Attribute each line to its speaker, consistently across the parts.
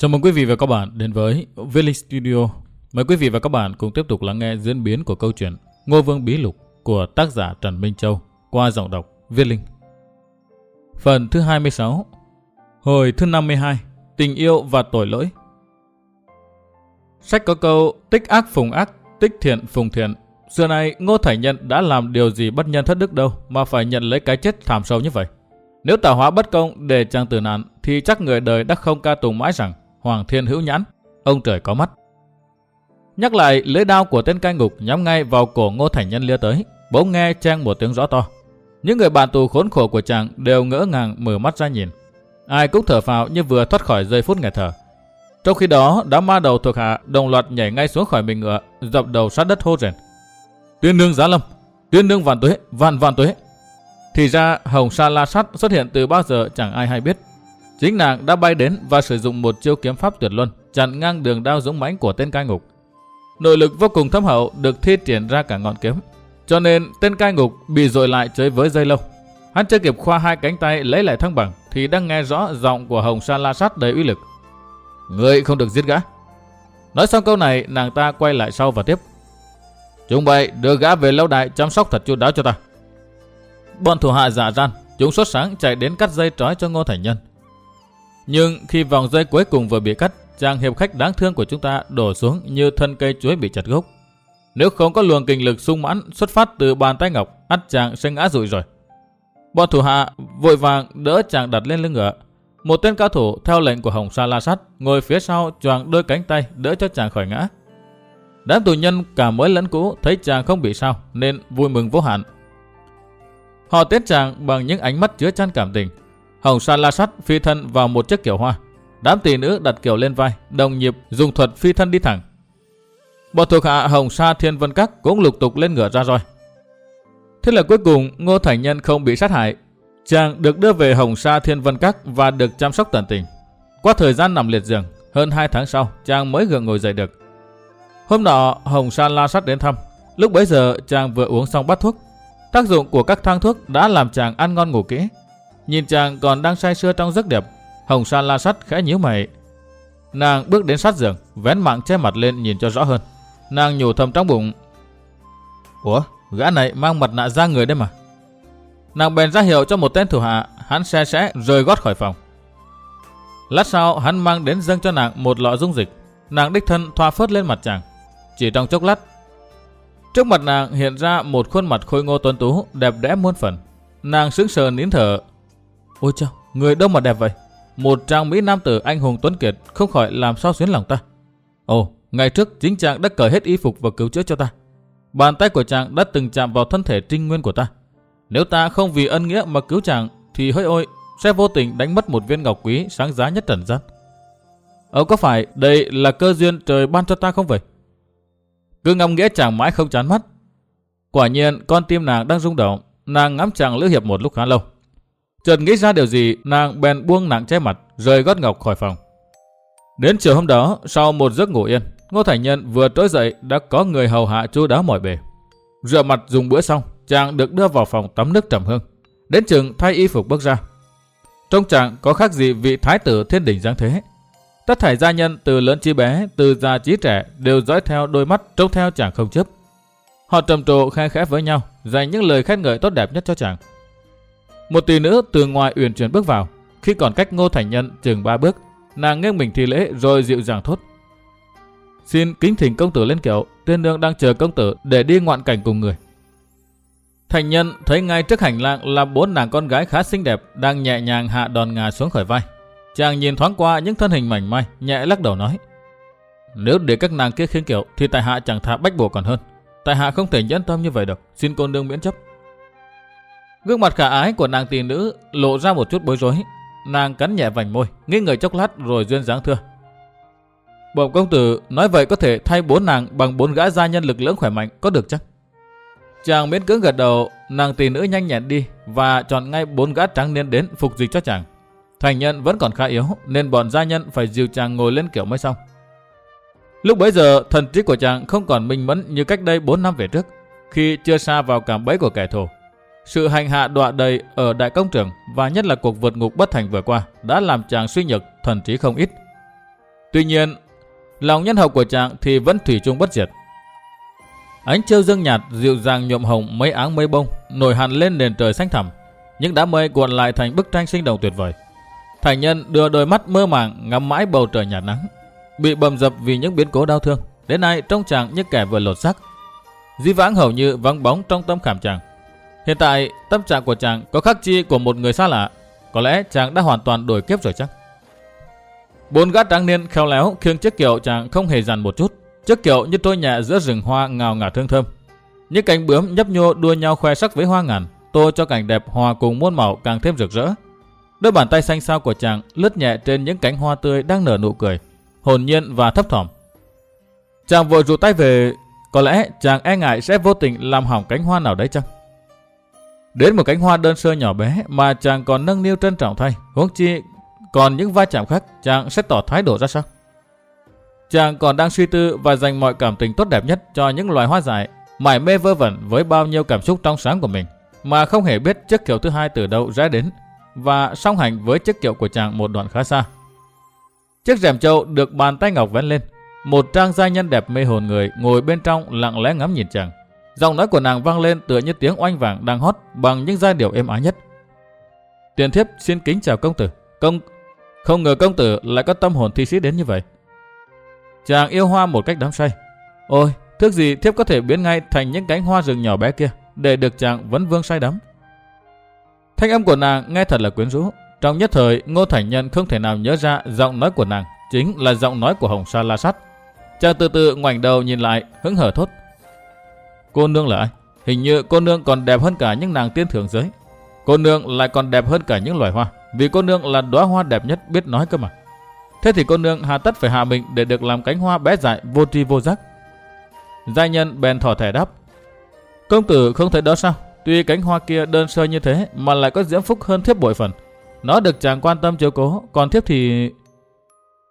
Speaker 1: Chào mừng quý vị và các bạn đến với Village Studio. Mời quý vị và các bạn cùng tiếp tục lắng nghe diễn biến của câu chuyện Ngô Vương Bí Lục của tác giả Trần Minh Châu qua giọng đọc Viết Linh. Phần thứ 26 Hồi thứ 52 Tình yêu và tội lỗi Sách có câu tích ác phùng ác, tích thiện phùng thiện. Xưa nay Ngô Thải Nhân đã làm điều gì bất nhân thất đức đâu mà phải nhận lấy cái chết thảm sâu như vậy. Nếu tạo hóa bất công để chàng tử nạn thì chắc người đời đã không ca tùng mãi rằng Hoàng Thiên hữu nhãn, ông trời có mắt. Nhắc lại lưỡi đao của tên cai ngục nhắm ngay vào cổ Ngô Thành Nhân lia tới, bỗng nghe trang một tiếng rõ to. Những người bạn tù khốn khổ của chàng đều ngỡ ngàng mở mắt ra nhìn. Ai cũng thở phào như vừa thoát khỏi giây phút nghẹt thở. Trong khi đó, đám ma đầu thuộc hạ đồng loạt nhảy ngay xuống khỏi mình ngựa, dập đầu sát đất hô rền. Tuyên nương giá lâm, tuyên nương vạn tuế, vạn vạn tuế. Thì ra Hồng Sa La Sắt xuất hiện từ bao giờ chẳng ai hay biết. Chính nàng đã bay đến và sử dụng một chiêu kiếm pháp tuyệt luân, chặn ngang đường đao dũng mãnh của tên cai ngục. Nội lực vô cùng thâm hậu được thi triển ra cả ngọn kiếm, cho nên tên cai ngục bị dội lại chơi với dây lâu. Hắn chưa kịp khoa hai cánh tay lấy lại thăng bằng thì đang nghe rõ giọng của Hồng Sa La Sát đầy uy lực. Người không được giết gã. Nói xong câu này, nàng ta quay lại sau và tiếp. Chúng bay đưa gã về lâu đài chăm sóc thật chu đáo cho ta. Bọn thủ hạ giả gian, chúng sốt sáng chạy đến cắt dây trói cho Ngô Thành Nhân. Nhưng khi vòng dây cuối cùng vừa bị cắt, chàng hiệp khách đáng thương của chúng ta đổ xuống như thân cây chuối bị chặt gốc. Nếu không có luồng kinh lực sung mãn xuất phát từ bàn tay ngọc, ắt chàng sẽ ngã rụi rồi. Bọn thủ hạ vội vàng đỡ chàng đặt lên lưng ngựa. Một tên cao thủ theo lệnh của Hồng Sa La Sắt ngồi phía sau choàng đôi cánh tay đỡ cho chàng khỏi ngã. Đám tù nhân cả mới lẫn cũ thấy chàng không bị sao nên vui mừng vô hạn. Họ tiết chàng bằng những ánh mắt chứa chan cảm tình. Hồng Sa La Sắt phi thân vào một chiếc kiểu hoa. Đám tỷ nữ đặt kiểu lên vai, đồng nhịp dùng thuật phi thân đi thẳng. Bọn thuộc hạ Hồng Sa Thiên Vân Các cũng lục tục lên ngựa ra roi. Thế là cuối cùng Ngô Thành Nhân không bị sát hại. Chàng được đưa về Hồng Sa Thiên Vân Các và được chăm sóc tận tình. Qua thời gian nằm liệt giường, hơn 2 tháng sau, chàng mới gượng ngồi dậy được. Hôm nọ, Hồng Sa la Sắt đến thăm. Lúc bấy giờ, chàng vừa uống xong bát thuốc. Tác dụng của các thang thuốc đã làm chàng ăn ngon ngủ kỹ. Nhìn chàng còn đang say sưa trong giấc đẹp, Hồng Sa la sắt khẽ nhíu mày. Nàng bước đến sát giường, vén mạng che mặt lên nhìn cho rõ hơn. Nàng nhủ thầm trong bụng. Ủa, gã này mang mặt nạ ra người đấy mà. Nàng bèn ra hiệu cho một tên thủ hạ, hắn xe sẽ rời gót khỏi phòng. Lát sau, hắn mang đến dâng cho nàng một lọ dung dịch. Nàng đích thân thoa phớt lên mặt chàng. Chỉ trong chốc lát, trước mặt nàng hiện ra một khuôn mặt khôi ngô tuấn tú, đẹp đẽ muôn phần. Nàng sững sờ nín thở. Ôi chao, người đâu mà đẹp vậy? Một trang mỹ nam tử anh hùng tuấn kiệt không khỏi làm sao xuyến lòng ta. Ồ, ngày trước chính chàng đã cởi hết y phục và cứu chữa cho ta. Bàn tay của chàng đã từng chạm vào thân thể trinh nguyên của ta. Nếu ta không vì ân nghĩa mà cứu chàng thì hỡi ôi, sẽ vô tình đánh mất một viên ngọc quý sáng giá nhất trần gian. Ồ có phải đây là cơ duyên trời ban cho ta không vậy? Cứ ngâm nghĩa chàng mãi không chán mắt. Quả nhiên con tim nàng đang rung động, nàng ngắm chàng lữ hiệp một lúc khá lâu. Chợt nghĩ ra điều gì, nàng bèn buông nặng che mặt, rời gót ngọc khỏi phòng. Đến chiều hôm đó, sau một giấc ngủ yên, Ngô Thành Nhân vừa trỗi dậy đã có người hầu hạ chu đáo mọi bề. Rửa mặt dùng bữa xong, chàng được đưa vào phòng tắm nước trầm hương. Đến chừng thay y phục bước ra. Trong chàng có khác gì vị thái tử thiên đỉnh giáng thế. Tất thảy gia nhân từ lớn chí bé, từ già chí trẻ đều dõi theo đôi mắt trông theo chàng không chấp. Họ trầm trồ khai khẽ với nhau, dành những lời khen ngợi tốt đẹp nhất cho chàng. Một tỷ nữ từ ngoài uyển chuyển bước vào, khi còn cách Ngô Thành Nhân chừng ba bước, nàng nghiêng mình thi lễ rồi dịu dàng thốt. Xin kính thỉnh công tử lên kiệu, tiên nương đang chờ công tử để đi ngoạn cảnh cùng người. Thành nhân thấy ngay trước hành lang là bốn nàng con gái khá xinh đẹp đang nhẹ nhàng hạ đòn ngà xuống khỏi vai. Chàng nhìn thoáng qua những thân hình mảnh mai, nhẹ lắc đầu nói. Nếu để các nàng kia khiến kiểu thì tại hạ chẳng thà bách bổ còn hơn. Tại hạ không thể nhẫn tâm như vậy được, xin cô nương miễn chấp. Gương mặt khả ái của nàng tỷ nữ lộ ra một chút bối rối. Nàng cắn nhẹ vành môi, nghi người chốc lát rồi duyên dáng thưa. Bẩm công tử nói vậy có thể thay bốn nàng bằng bốn gã gia nhân lực lưỡng khỏe mạnh có được chắc? Chàng miễn cưỡng gật đầu, nàng tỷ nữ nhanh nhẹn đi và chọn ngay bốn gã trắng niên đến phục dịch cho chàng. Thành nhân vẫn còn khá yếu nên bọn gia nhân phải dìu chàng ngồi lên kiểu mới xong. Lúc bấy giờ thần trí của chàng không còn minh mẫn như cách đây 4 năm về trước khi chưa xa vào cảm bẫy của kẻ thù. Sự hành hạ đọa đầy ở đại công trường và nhất là cuộc vượt ngục bất thành vừa qua đã làm chàng suy nhược thần trí không ít. Tuy nhiên, lòng nhân hậu của chàng thì vẫn thủy chung bất diệt. Ánh trêu dương nhạt dịu dàng nhuộm hồng mấy áng mây bông nổi hẳn lên nền trời xanh thẳm, những đám mây cuộn lại thành bức tranh sinh động tuyệt vời. Thành nhân đưa đôi mắt mơ màng ngắm mãi bầu trời nhạt nắng, bị bầm dập vì những biến cố đau thương. Đến nay trông chàng như kẻ vừa lột xác. Di vãng hầu như vắng bóng trong tâm khảm chàng. Hiện tại tâm trạng của chàng có khác chi của một người xa lạ. Có lẽ chàng đã hoàn toàn đổi kiếp rồi chắc. Bốn gã tráng niên khéo léo khiêng chiếc kiệu chàng không hề dằn một chút. Chiếc kiệu như trôi nhẹ giữa rừng hoa ngào ngạt thương thơm. Những cánh bướm nhấp nhô đua nhau khoe sắc với hoa ngàn, tô cho cảnh đẹp hòa cùng muôn màu càng thêm rực rỡ. Đôi bàn tay xanh xao của chàng lướt nhẹ trên những cánh hoa tươi đang nở nụ cười, hồn nhiên và thấp thỏm. Chàng vội rụt tay về, có lẽ chàng e ngại sẽ vô tình làm hỏng cánh hoa nào đấy chăng? Đến một cánh hoa đơn sơ nhỏ bé mà chàng còn nâng niu trân trọng thay, huống chi còn những va chạm khác chàng sẽ tỏ thái độ ra sao? Chàng còn đang suy tư và dành mọi cảm tình tốt đẹp nhất cho những loài hoa dại, mải mê vơ vẩn với bao nhiêu cảm xúc trong sáng của mình, mà không hề biết chiếc kiệu thứ hai từ đâu ra đến, và song hành với chiếc kiệu của chàng một đoạn khá xa. Chiếc rèm trâu được bàn tay ngọc vén lên, một trang gia nhân đẹp mê hồn người ngồi bên trong lặng lẽ ngắm nhìn chàng. Giọng nói của nàng vang lên tựa như tiếng oanh vàng đang hót bằng những giai điệu êm ái nhất. Tiền thiếp xin kính chào công tử. Công không ngờ công tử lại có tâm hồn thi sĩ đến như vậy. Chàng yêu hoa một cách đắm say. Ôi, thước gì thiếp có thể biến ngay thành những cánh hoa rừng nhỏ bé kia để được chàng vấn vương say đắm. Thanh âm của nàng nghe thật là quyến rũ. Trong nhất thời, Ngô Thành Nhân không thể nào nhớ ra giọng nói của nàng chính là giọng nói của Hồng Sa La Sắt. Chàng từ từ ngoảnh đầu nhìn lại, hứng hở thốt. Cô nương là ai? Hình như cô nương còn đẹp hơn cả những nàng tiên thượng giới. Cô nương lại còn đẹp hơn cả những loài hoa. Vì cô nương là đóa hoa đẹp nhất biết nói cơ mà. Thế thì cô nương hà tất phải hạ mình để được làm cánh hoa bé dại vô tri vô giác. Giai nhân bèn thỏ thẻ đáp. Công tử không thấy đó sao? Tuy cánh hoa kia đơn sơ như thế mà lại có diễm phúc hơn thiếp bội phần. Nó được chàng quan tâm chiếu cố, còn thiếp thì...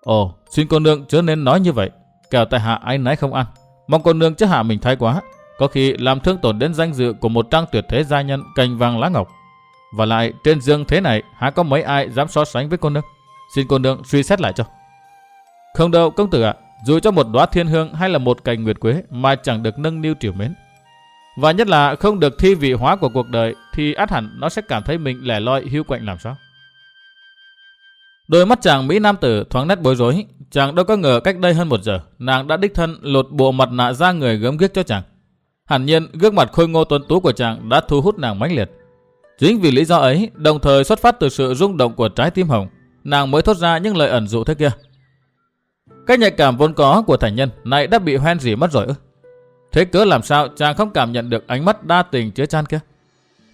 Speaker 1: Ồ, xin cô nương chớ nên nói như vậy. Kẻo tại hạ anh nấy không ăn. Mong cô nương chớ hạ mình thái quá. Có khi làm thương tổn đến danh dự của một trang tuyệt thế gia nhân cành vàng lá ngọc. Và lại trên dương thế này há có mấy ai dám so sánh với cô nương. Xin cô nương suy xét lại cho. Không đâu công tử ạ. dù cho một đóa thiên hương hay là một cành nguyệt quế mà chẳng được nâng niu triều mến. Và nhất là không được thi vị hóa của cuộc đời thì át hẳn nó sẽ cảm thấy mình lẻ loi hưu quạnh làm sao. Đôi mắt chàng Mỹ Nam Tử thoáng nét bối rối. Chàng đâu có ngờ cách đây hơn một giờ, nàng đã đích thân lột bộ mặt nạ ra người gớm ghiếc cho chàng. Hẳn nhiên, gương mặt khôi ngô tuấn tú của chàng đã thu hút nàng mãnh liệt. Chính vì lý do ấy, đồng thời xuất phát từ sự rung động của trái tim hồng, nàng mới thốt ra những lời ẩn dụ thế kia. Cái nhạy cảm vốn có của thành nhân này đã bị hoen rỉ mất rồi ư? Thế cớ làm sao chàng không cảm nhận được ánh mắt đa tình chứa chan kia?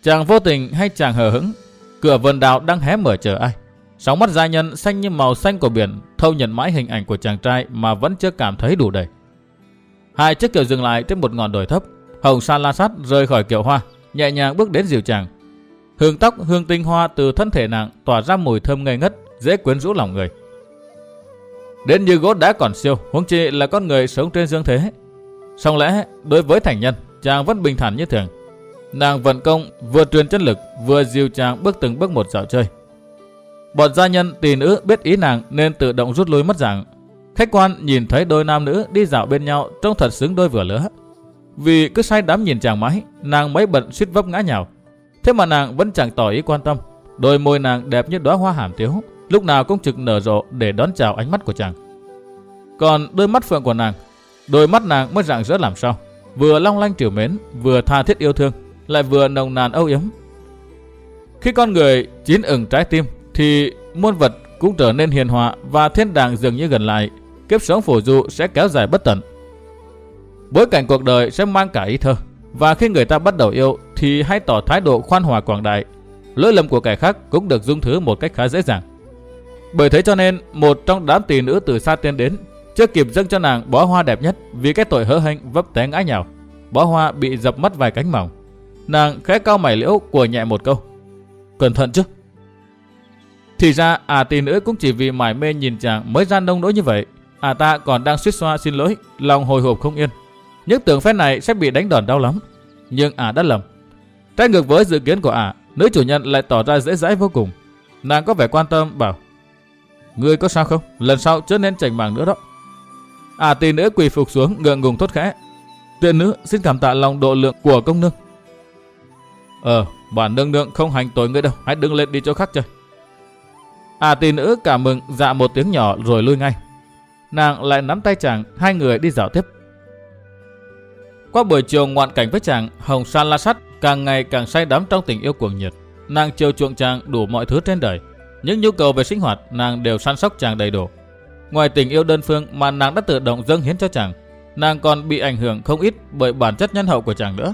Speaker 1: Chàng vô tình hay chàng hờ hững? Cửa vườn đào đang hé mở chờ ai? Sóng mắt gia nhân xanh như màu xanh của biển thâu nhận mãi hình ảnh của chàng trai mà vẫn chưa cảm thấy đủ đầy. Hai chiếc kiệu dừng lại trên một ngọn đồi thấp. Hồng Sa La Sát rơi khỏi kiệu hoa, nhẹ nhàng bước đến dìu chàng. Hương tóc, hương tinh hoa từ thân thể nàng tỏa ra mùi thơm ngây ngất, dễ quyến rũ lòng người. Đến như gốt đã còn siêu, huống chi là con người sống trên dương thế. Song lẽ, đối với thành nhân, chàng vẫn bình thản như thường. Nàng vận công vừa truyền chân lực, vừa dìu chàng bước từng bước một dạo chơi. Bọn gia nhân tỷ nữ biết ý nàng nên tự động rút lui mất dạng. Khách quan nhìn thấy đôi nam nữ đi dạo bên nhau trông thật xứng đôi vừa lứa. Vì cứ say đắm nhìn chàng mãi, nàng mấy bận suýt vấp ngã nhào. Thế mà nàng vẫn chẳng tỏ ý quan tâm. Đôi môi nàng đẹp như đóa hoa hàm tiếu, lúc nào cũng trực nở rộ để đón chào ánh mắt của chàng. Còn đôi mắt phượng của nàng, đôi mắt nàng mới rạng rỡ làm sao. Vừa long lanh triều mến, vừa tha thiết yêu thương, lại vừa nồng nàn âu yếm. Khi con người chín ửng trái tim thì muôn vật cũng trở nên hiền hòa và thiên đàng dường như gần lại. Kiếp sống phổ du sẽ kéo dài bất tận. Bối cảnh cuộc đời sẽ mang cả ý thơ. Và khi người ta bắt đầu yêu thì hãy tỏ thái độ khoan hòa quảng đại. Lỗi lầm của kẻ khác cũng được dung thứ một cách khá dễ dàng. Bởi thế cho nên một trong đám tỷ nữ từ xa tiên đến chưa kịp dâng cho nàng bó hoa đẹp nhất vì cái tội hỡ hênh vấp té ngã nhào. Bó hoa bị dập mất vài cánh mỏng. Nàng khẽ cao mày liễu của nhẹ một câu. Cẩn thận chứ. Thì ra à tỷ nữ cũng chỉ vì mải mê nhìn chàng mới ra nông nỗi như vậy. À ta còn đang suýt xoa xin lỗi, lòng hồi hộp không yên. Những tưởng phép này sẽ bị đánh đòn đau lắm. Nhưng à đã lầm. Trái ngược với dự kiến của à, nữ chủ nhân lại tỏ ra dễ dãi vô cùng. Nàng có vẻ quan tâm bảo Ngươi có sao không? Lần sau chớ nên chảnh mảng nữa đó. À tỷ nữ quỳ phục xuống ngượng ngùng thốt khẽ. Tuyên nữ xin cảm tạ lòng độ lượng của công nương. Ờ, bản nương nương không hành tội ngươi đâu, hãy đứng lên đi chỗ khác chơi. À tỷ nữ cảm mừng dạ một tiếng nhỏ rồi lui ngay. Nàng lại nắm tay chàng, hai người đi dạo tiếp. Qua buổi chiều ngoạn cảnh với chàng, Hồng San La Sắt càng ngày càng say đắm trong tình yêu cuồng nhiệt. Nàng chiều chuộng chàng đủ mọi thứ trên đời. Những nhu cầu về sinh hoạt nàng đều săn sóc chàng đầy đủ. Ngoài tình yêu đơn phương mà nàng đã tự động dâng hiến cho chàng, nàng còn bị ảnh hưởng không ít bởi bản chất nhân hậu của chàng nữa.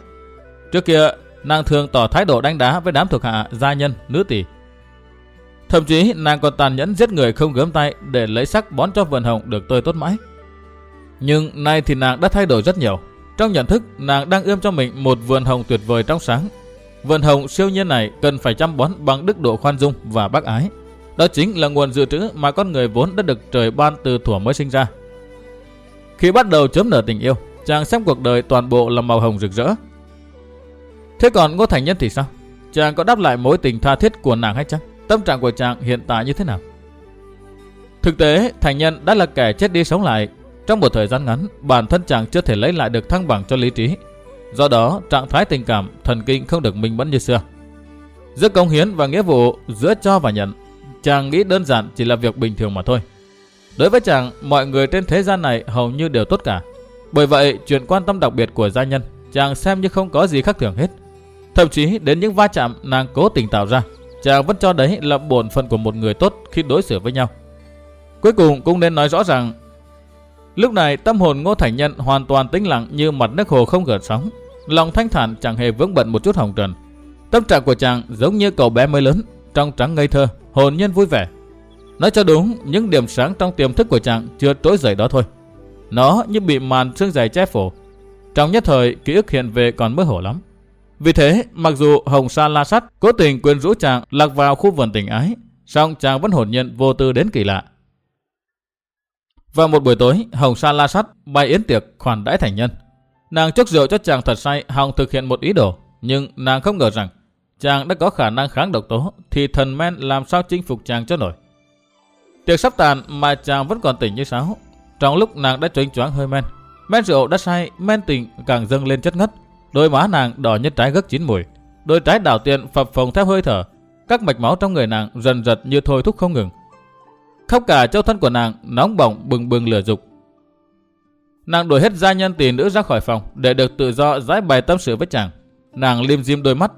Speaker 1: Trước kia, nàng thường tỏ thái độ đánh đá với đám thuộc hạ, gia nhân, nữ tỷ. Thậm chí nàng còn tàn nhẫn giết người không gớm tay để lấy sắc bón cho vườn hồng được tươi tốt mãi. Nhưng nay thì nàng đã thay đổi rất nhiều. Trong nhận thức, nàng đang ươm cho mình một vườn hồng tuyệt vời trong sáng. Vườn hồng siêu nhiên này cần phải chăm bón bằng đức độ khoan dung và bác ái. Đó chính là nguồn dự trữ mà con người vốn đã được trời ban từ thuở mới sinh ra. Khi bắt đầu chớm nở tình yêu, chàng xem cuộc đời toàn bộ là màu hồng rực rỡ. Thế còn Ngô Thành Nhân thì sao? Chàng có đáp lại mối tình tha thiết của nàng hay chăng? Tâm trạng của chàng hiện tại như thế nào? Thực tế, Thành Nhân đã là kẻ chết đi sống lại. Trong một thời gian ngắn, bản thân chàng chưa thể lấy lại được thăng bằng cho lý trí. Do đó, trạng thái tình cảm, thần kinh không được minh mẫn như xưa. Giữa công hiến và nghĩa vụ, giữa cho và nhận, chàng nghĩ đơn giản chỉ là việc bình thường mà thôi. Đối với chàng, mọi người trên thế gian này hầu như đều tốt cả. Bởi vậy, chuyện quan tâm đặc biệt của gia nhân, chàng xem như không có gì khác thường hết. Thậm chí đến những va chạm nàng cố tình tạo ra, chàng vẫn cho đấy là bổn phận của một người tốt khi đối xử với nhau. Cuối cùng cũng nên nói rõ rằng, lúc này tâm hồn Ngô Thành Nhân hoàn toàn tĩnh lặng như mặt nước hồ không gợn sóng, lòng thanh thản chẳng hề vướng bận một chút hồng trần. Tâm trạng của chàng giống như cậu bé mới lớn, trong trắng ngây thơ, hồn nhiên vui vẻ. Nói cho đúng, những điểm sáng trong tiềm thức của chàng chưa trỗi dậy đó thôi. Nó như bị màn sương dày che phủ. Trong nhất thời, ký ức hiện về còn mơ hồ lắm. Vì thế, mặc dù Hồng Sa La Sắt cố tình quyến rũ chàng lạc vào khu vườn tình ái, song chàng vẫn hồn nhiên vô tư đến kỳ lạ và một buổi tối, Hồng Sa La Sắt bày yến tiệc khoản đãi thành nhân. Nàng chúc rượu cho chàng thật say hồng thực hiện một ý đồ, nhưng nàng không ngờ rằng chàng đã có khả năng kháng độc tố, thì thần men làm sao chinh phục chàng cho nổi. Tiệc sắp tàn mà chàng vẫn còn tỉnh như sáo. Trong lúc nàng đã choáng choáng hơi men, men rượu đã say, men tình càng dâng lên chất ngất. Đôi má nàng đỏ như trái gấc chín mùi, đôi trái đảo tiền phập phồng theo hơi thở, các mạch máu trong người nàng dần dật như thôi thúc không ngừng. Khắp cả châu thân của nàng nóng bỏng bừng bừng lửa dục. Nàng đuổi hết gia nhân tỷ nữ ra khỏi phòng để được tự do giải bày tâm sự với chàng. Nàng liêm diêm đôi mắt,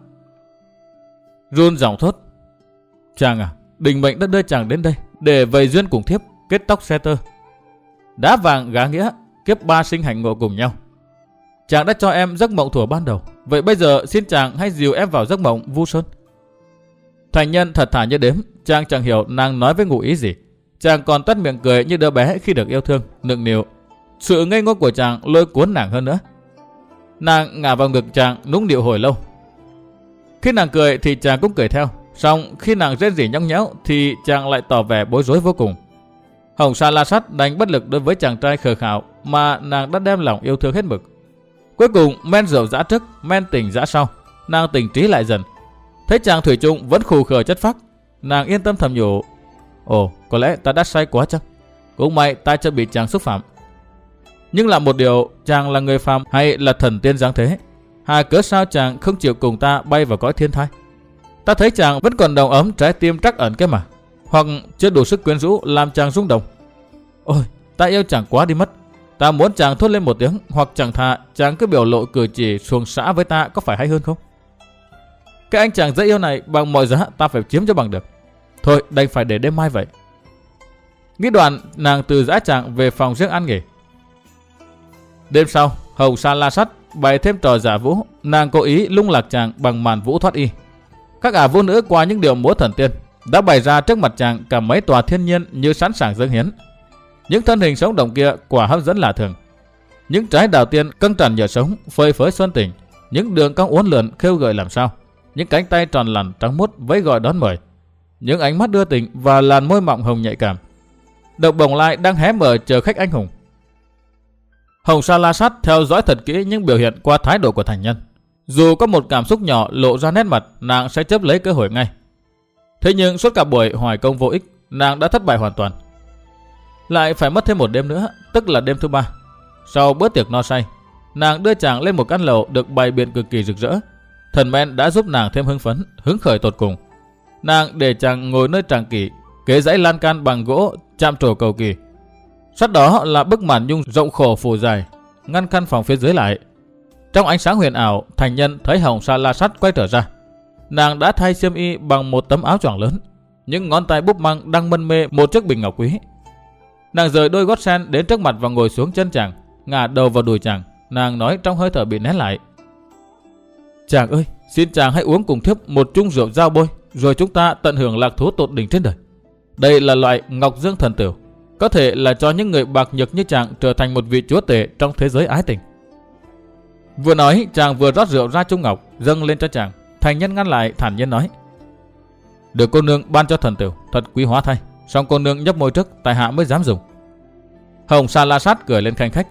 Speaker 1: run giọng thốt. Chàng à, đình mệnh đã đưa chàng đến đây để vầy duyên cùng thiếp, kết tóc xe tơ. Đá vàng gá nghĩa, kiếp ba sinh hạnh ngộ cùng nhau. Chàng đã cho em giấc mộng thuở ban đầu. Vậy bây giờ xin chàng hãy dìu em vào giấc mộng vu sơn. Thành nhân thật thà như đếm, chàng chẳng hiểu nàng nói với ngụ ý gì. Chàng còn tắt miệng cười như đứa bé khi được yêu thương, nựng nịu Sự ngây ngô của chàng lôi cuốn nàng hơn nữa. Nàng ngả vào ngực chàng nũng điệu hồi lâu. Khi nàng cười thì chàng cũng cười theo. Xong khi nàng rên rỉ nhõng nhẽo thì chàng lại tỏ vẻ bối rối vô cùng. Hồng Sa La Sắt đánh bất lực đối với chàng trai khờ khảo mà nàng đã đem lòng yêu thương hết mực. Cuối cùng men rượu dã trước, men tình dã sau. Nàng tỉnh trí lại dần. Thấy chàng Thủy chung vẫn khù khờ chất phác. Nàng yên tâm thầm nhủ. Ồ, có lẽ ta đã sai quá chắc. Cũng may ta chưa bị chàng xúc phạm. Nhưng là một điều, chàng là người phàm hay là thần tiên giáng thế? Hà cớ sao chàng không chịu cùng ta bay vào cõi thiên thai? Ta thấy chàng vẫn còn đồng ấm trái tim trắc ẩn cái mà. Hoặc chưa đủ sức quyến rũ làm chàng rung động. Ôi, ta yêu chàng quá đi mất. Ta muốn chàng thốt lên một tiếng hoặc chẳng thà chàng cứ biểu lộ cử chỉ xuồng xã với ta có phải hay hơn không? Cái anh chàng dễ yêu này bằng mọi giá ta phải chiếm cho bằng được. Thôi đành phải để đêm mai vậy. Nghĩ đoạn nàng từ giã trạng về phòng riêng ăn nghỉ. Đêm sau, hầu sa la sắt bày thêm trò giả vũ, nàng cố ý lung lạc chàng bằng màn vũ thoát y. Các ả vũ nữ qua những điều múa thần tiên đã bày ra trước mặt chàng cả mấy tòa thiên nhiên như sẵn sàng dâng hiến. Những thân hình sống động kia quả hấp dẫn lạ thường. Những trái đào tiên căng tràn nhờ sống, phơi phới xuân tình, những đường cong uốn lượn khêu gợi làm sao, những cánh tay tròn lằn trắng mút với gọi đón mời, những ánh mắt đưa tình và làn môi mọng hồng nhạy cảm. Độc bồng lai đang hé mở chờ khách anh hùng. Hồng Sa La Sát theo dõi thật kỹ những biểu hiện qua thái độ của thành nhân. Dù có một cảm xúc nhỏ lộ ra nét mặt, nàng sẽ chấp lấy cơ hội ngay. Thế nhưng suốt cả buổi hoài công vô ích, nàng đã thất bại hoàn toàn. Lại phải mất thêm một đêm nữa, tức là đêm thứ ba. Sau bữa tiệc no say, nàng đưa chàng lên một căn lầu được bày biện cực kỳ rực rỡ. Thần men đã giúp nàng thêm hưng phấn, hứng khởi tột cùng. Nàng để chàng ngồi nơi tràng kỷ, kế dãy lan can bằng gỗ, chạm trổ cầu kỳ. Sát đó là bức màn nhung rộng khổ phủ dài, ngăn căn phòng phía dưới lại. Trong ánh sáng huyền ảo, thành nhân thấy hồng sa la sắt quay trở ra. Nàng đã thay xiêm y bằng một tấm áo choàng lớn. Những ngón tay búp măng đang mân mê một chiếc bình ngọc quý. Nàng rời đôi gót sen đến trước mặt và ngồi xuống chân chàng, ngả đầu vào đùi chàng. Nàng nói trong hơi thở bị nén lại. Chàng ơi, xin chàng hãy uống cùng thiếp một chung rượu dao bôi, rồi chúng ta tận hưởng lạc thú tột đỉnh trên đời. Đây là loại ngọc dương thần tiểu có thể là cho những người bạc nhược như chàng trở thành một vị chúa tể trong thế giới ái tình. Vừa nói, chàng vừa rót rượu ra chung ngọc, dâng lên cho chàng. Thành nhân ngăn lại, thản nhiên nói. Được cô nương ban cho thần tiểu thật quý hóa thay. Xong cô nương nhấp môi trước, tại hạ mới dám dùng. Hồng Sa La Sát cười lên khanh khách.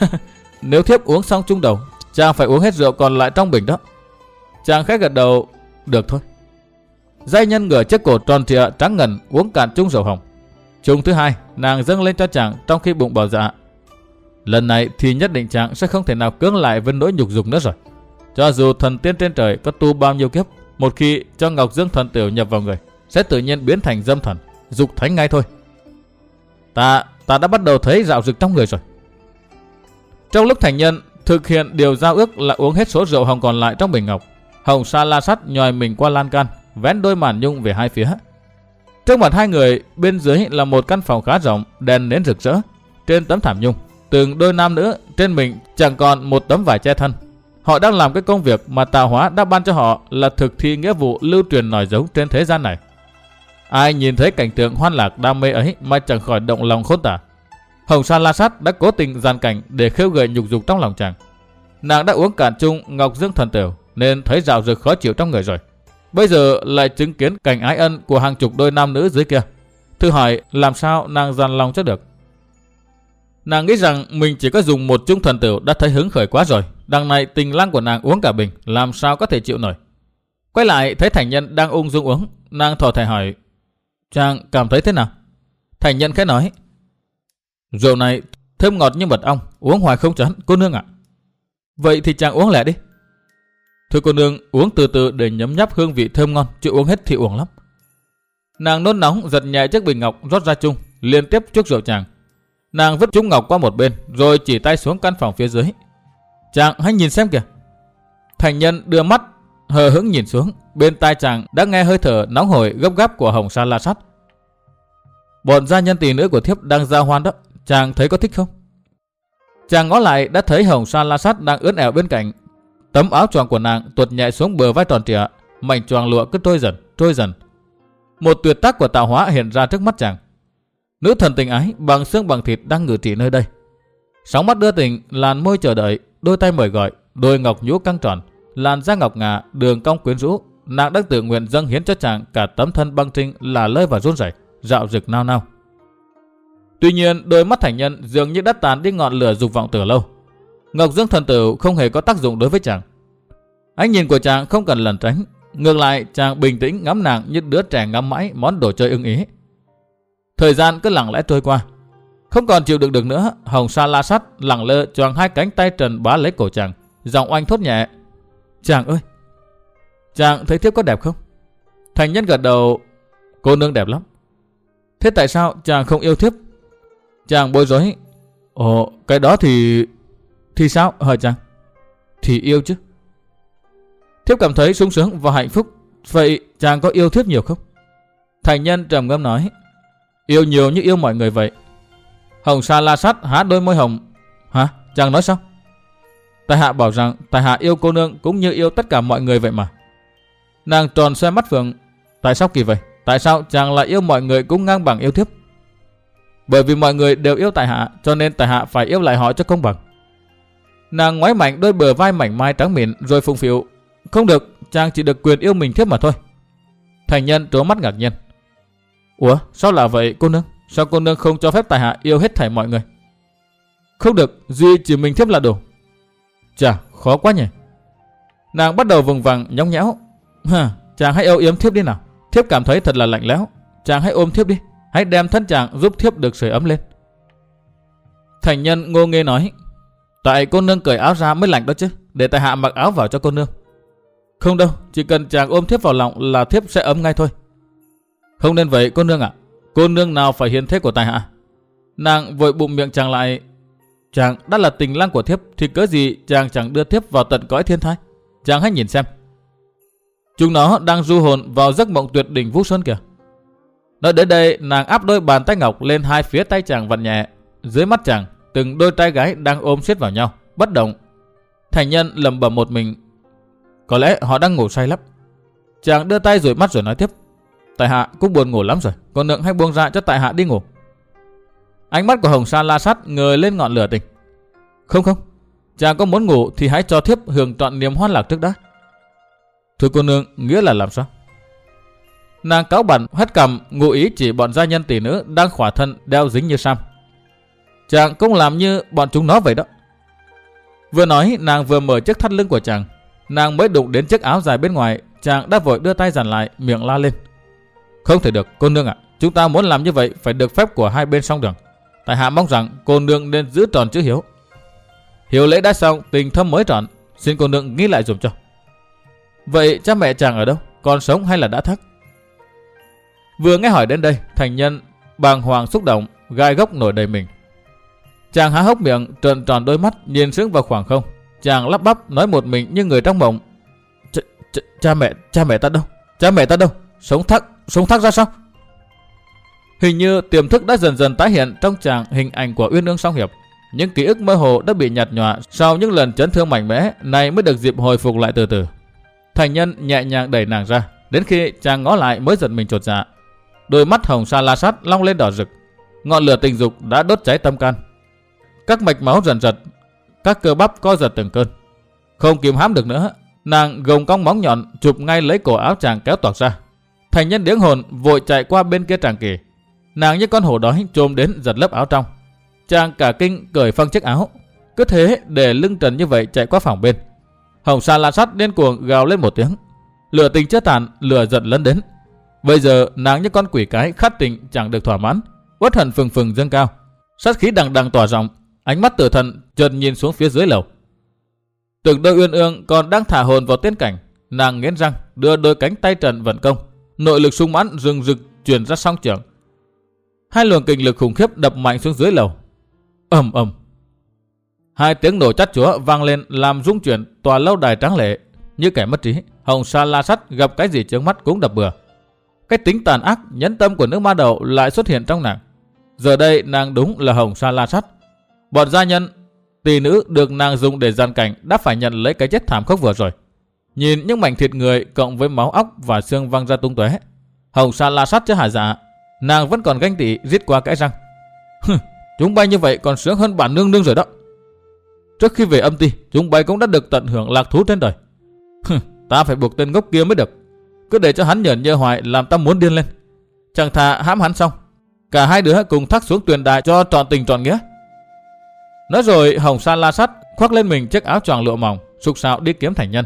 Speaker 1: Nếu thiếp uống xong chung đầu, chàng phải uống hết rượu còn lại trong bình đó. Chàng khẽ gật đầu, được thôi. Giai nhân ngửa chiếc cổ tròn trịa trắng ngần uống cạn chung rượu hồng. Chung thứ hai, nàng dâng lên cho chàng trong khi bụng bỏ dạ. Lần này thì nhất định chàng sẽ không thể nào cưỡng lại với nỗi nhục dục nữa rồi. Cho dù thần tiên trên trời có tu bao nhiêu kiếp, một khi cho Ngọc Dương thần tiểu nhập vào người, sẽ tự nhiên biến thành dâm thần, dục thánh ngay thôi. Ta, ta đã bắt đầu thấy dạo rực trong người rồi. Trong lúc thành nhân thực hiện điều giao ước là uống hết số rượu hồng còn lại trong bình ngọc, Hồng Sa La Sắt nhòi mình qua lan can, vén đôi màn nhung về hai phía. Trước mặt hai người, bên dưới là một căn phòng khá rộng, đèn nến rực rỡ. Trên tấm thảm nhung, từng đôi nam nữ trên mình chẳng còn một tấm vải che thân. Họ đang làm cái công việc mà tạo hóa đã ban cho họ là thực thi nghĩa vụ lưu truyền nổi giống trên thế gian này. Ai nhìn thấy cảnh tượng hoan lạc đam mê ấy mà chẳng khỏi động lòng khôn tả. Hồng Sa La Sát đã cố tình gian cảnh để khêu gợi nhục dục trong lòng chàng. Nàng đã uống cạn chung Ngọc Dương Thần Tiểu nên thấy rạo rực khó chịu trong người rồi. Bây giờ lại chứng kiến cảnh ái ân của hàng chục đôi nam nữ dưới kia. Thử hỏi làm sao nàng dàn lòng cho được. Nàng nghĩ rằng mình chỉ có dùng một chung thần tử đã thấy hứng khởi quá rồi. Đằng này tình lang của nàng uống cả bình, làm sao có thể chịu nổi. Quay lại thấy thành nhân đang ung dung uống, nàng thò thẻ hỏi, chàng cảm thấy thế nào? Thành nhân khẽ nói, rượu này thơm ngọt như mật ong, uống hoài không chán, cô nương ạ. Vậy thì chàng uống lẹ đi. Thưa cô nương, uống từ từ để nhấm nháp hương vị thơm ngon, chứ uống hết thì uổng lắm. Nàng nôn nóng giật nhẹ chiếc bình ngọc rót ra chung, liên tiếp trước rượu chàng. Nàng vứt chúng ngọc qua một bên, rồi chỉ tay xuống căn phòng phía dưới. Chàng hãy nhìn xem kìa. Thành nhân đưa mắt, hờ hững nhìn xuống, bên tai chàng đã nghe hơi thở nóng hổi gấp gáp của hồng sa la sắt. Bọn gia nhân tỷ nữ của thiếp đang giao hoan đó, chàng thấy có thích không? Chàng ngó lại đã thấy hồng sa la sắt đang ướn ẻo bên cạnh. Tấm áo choàng của nàng tuột nhẹ xuống bờ vai tròn trịa, mảnh choàng lụa cứ trôi dần, trôi dần. Một tuyệt tác của tạo hóa hiện ra trước mắt chàng. Nữ thần tình ái bằng xương bằng thịt đang ngự trị nơi đây. Sóng mắt đưa tình, làn môi chờ đợi, đôi tay mời gọi, đôi ngọc nhũ căng tròn, làn da ngọc ngà, đường cong quyến rũ. Nàng đang tự nguyện dâng hiến cho chàng cả tấm thân băng trinh là lơi và run rẩy, dạo rực nao nao. Tuy nhiên, đôi mắt thành nhân dường như đã tàn đi ngọn lửa dục vọng từ lâu. Ngọc Dương thần tử không hề có tác dụng đối với chàng. Ánh nhìn của chàng không cần lẩn tránh, ngược lại chàng bình tĩnh ngắm nàng như đứa trẻ ngắm mãi món đồ chơi ưng ý. Thời gian cứ lặng lẽ trôi qua. Không còn chịu đựng được nữa, Hồng Sa la sắt lẳng lơ choàng hai cánh tay trần bá lấy cổ chàng, giọng oanh thốt nhẹ. Chàng ơi! Chàng thấy thiếp có đẹp không? Thành nhân gật đầu, cô nương đẹp lắm. Thế tại sao chàng không yêu thiếp? Chàng bối rối. Ồ, cái đó thì... Thì sao, hỏi chàng? Thì yêu chứ. Thiếp cảm thấy sung sướng và hạnh phúc. Vậy chàng có yêu thiếp nhiều không? Thành nhân trầm ngâm nói. Yêu nhiều như yêu mọi người vậy. Hồng Sa La Sát há đôi môi hồng. Hả? Chàng nói sao? Tài hạ bảo rằng tài hạ yêu cô nương cũng như yêu tất cả mọi người vậy mà. Nàng tròn xoe mắt phượng. Tại sao kỳ vậy? Tại sao chàng lại yêu mọi người cũng ngang bằng yêu thiếp? Bởi vì mọi người đều yêu tài hạ cho nên tài hạ phải yêu lại họ cho công bằng. Nàng ngoái mạnh đôi bờ vai mảnh mai trắng mịn rồi phụng phiệu. Không được, chàng chỉ được quyền yêu mình thiếp mà thôi. Thành nhân trố mắt ngạc nhiên. Ủa sao là vậy cô nương? Sao cô nương không cho phép tài hạ yêu hết thảy mọi người? Không được, duy chỉ mình thiếp là đủ. Chà, khó quá nhỉ. Nàng bắt đầu vùng vằng nhóng nhẽo. Hả, chàng hãy âu yếm thiếp đi nào. Thiếp cảm thấy thật là lạnh lẽo. chàng hãy ôm thiếp đi, hãy đem thân chàng giúp thiếp được sưởi ấm lên. Thành nhân ngô nghê nói, tại cô nương cởi áo ra mới lạnh đó chứ, để tại hạ mặc áo vào cho cô nương. Không đâu, chỉ cần chàng ôm thiếp vào lòng là thiếp sẽ ấm ngay thôi. Không nên vậy cô nương ạ, cô nương nào phải hiền thế của tài hạ. Nàng vội bụng miệng chàng lại, chàng đã là tình lang của thiếp thì cớ gì chàng chẳng đưa thiếp vào tận cõi thiên thai. Chàng hãy nhìn xem. Chúng nó đang du hồn vào giấc mộng tuyệt đỉnh Vũ Sơn kìa. Nói đến đây, nàng áp đôi bàn tay ngọc lên hai phía tay chàng vặn nhẹ. Dưới mắt chàng, từng đôi trai gái đang ôm siết vào nhau, bất động. Thành nhân lầm bầm một mình. Có lẽ họ đang ngủ say lắm. Chàng đưa tay rủi mắt rồi nói tiếp. Tại hạ cũng buồn ngủ lắm rồi, còn nượng hãy buông ra cho tại hạ đi ngủ. Ánh mắt của Hồng Sa la sắt ngời lên ngọn lửa tình. Không không, chàng có muốn ngủ thì hãy cho thiếp hưởng trọn niềm hoan lạc trước đã. Thưa cô nương, nghĩa là làm sao? Nàng cáo bẩn hất cầm ngụ ý chỉ bọn gia nhân tỷ nữ đang khỏa thân đeo dính như sam. Chàng cũng làm như bọn chúng nó vậy đó. Vừa nói nàng vừa mở chiếc thắt lưng của chàng. Nàng mới đụng đến chiếc áo dài bên ngoài. Chàng đã vội đưa tay giản lại miệng la lên. Không thể được cô nương ạ. chúng ta muốn làm như vậy phải được phép của hai bên song đường. Tại hạ mong rằng cô nương nên giữ tròn chữ hiếu. Hiếu lễ đã xong tình thâm mới tròn. Xin cô nương nghĩ lại dùm cho. Vậy cha mẹ chàng ở đâu? Còn sống hay là đã thất? Vừa nghe hỏi đến đây, thành nhân bàng hoàng xúc động, gai gốc nổi đầy mình. Chàng há hốc miệng, trợn tròn đôi mắt, nhìn sướng vào khoảng không. Chàng lắp bắp nói một mình như người trong mộng. Ch ch cha mẹ, cha mẹ ta đâu? Cha mẹ ta đâu? Sống thắc, sống thắc ra sao? Hình như tiềm thức đã dần dần tái hiện trong chàng hình ảnh của Uyên Ương Song Hiệp. Những ký ức mơ hồ đã bị nhạt nhòa sau những lần chấn thương mạnh mẽ này mới được dịp hồi phục lại từ từ. Thành nhân nhẹ nhàng đẩy nàng ra, đến khi chàng ngó lại mới giật mình chột dạ. Đôi mắt hồng sa la sát long lên đỏ rực, ngọn lửa tình dục đã đốt cháy tâm can. Các mạch máu dần giật, các cơ bắp co giật từng cơn. Không kiềm hãm được nữa, nàng gồng cong móng nhọn chụp ngay lấy cổ áo chàng kéo toạc ra. Thành nhân điếng hồn vội chạy qua bên kia tràng kỳ. Nàng như con hổ đói trồm đến giật lớp áo trong. Chàng cả kinh cởi phăng chiếc áo, cứ thế để lưng trần như vậy chạy qua phòng bên. Hồng Sa la sắt điên cuồng gào lên một tiếng. Lửa tình chưa tàn, lửa giận lấn đến. Bây giờ nàng như con quỷ cái khát tình chẳng được thỏa mãn, uất hận phừng phừng dâng cao. Sát khí đằng đằng tỏa rộng, ánh mắt tử thần chợt nhìn xuống phía dưới lầu. Từng đôi uyên ương còn đang thả hồn vào tiên cảnh, nàng nghiến răng đưa đôi cánh tay trần vận công, nội lực sung mãn rừng rực truyền ra song trường. Hai luồng kinh lực khủng khiếp đập mạnh xuống dưới lầu. ầm ầm Hai tiếng nổ chát chúa vang lên làm rung chuyển tòa lâu đài trắng lệ. Như kẻ mất trí, Hồng Sa La Sắt gặp cái gì trước mắt cũng đập bừa. Cái tính tàn ác, nhẫn tâm của nước ma đầu lại xuất hiện trong nàng. Giờ đây nàng đúng là Hồng Sa La Sắt. Bọn gia nhân, tỷ nữ được nàng dùng để gian cảnh đã phải nhận lấy cái chết thảm khốc vừa rồi. Nhìn những mảnh thịt người cộng với máu óc và xương văng ra tung tóe, Hồng Sa La sát chứ hả dạ, nàng vẫn còn ganh tị giết qua cái răng. chúng bay như vậy còn sướng hơn bản nương nương rồi đó. Trước khi về âm ti, chúng bay cũng đã được tận hưởng lạc thú trên đời. ta phải buộc tên ngốc kia mới được. Cứ để cho hắn nhởn nhơ hoài làm ta muốn điên lên. Chẳng thà hãm hắn xong. Cả hai đứa cùng thắt xuống tuyền đài cho trọn tình trọn nghĩa. Nói rồi Hồng Sa la sắt khoác lên mình chiếc áo choàng lụa mỏng, sục sạo đi kiếm thành nhân.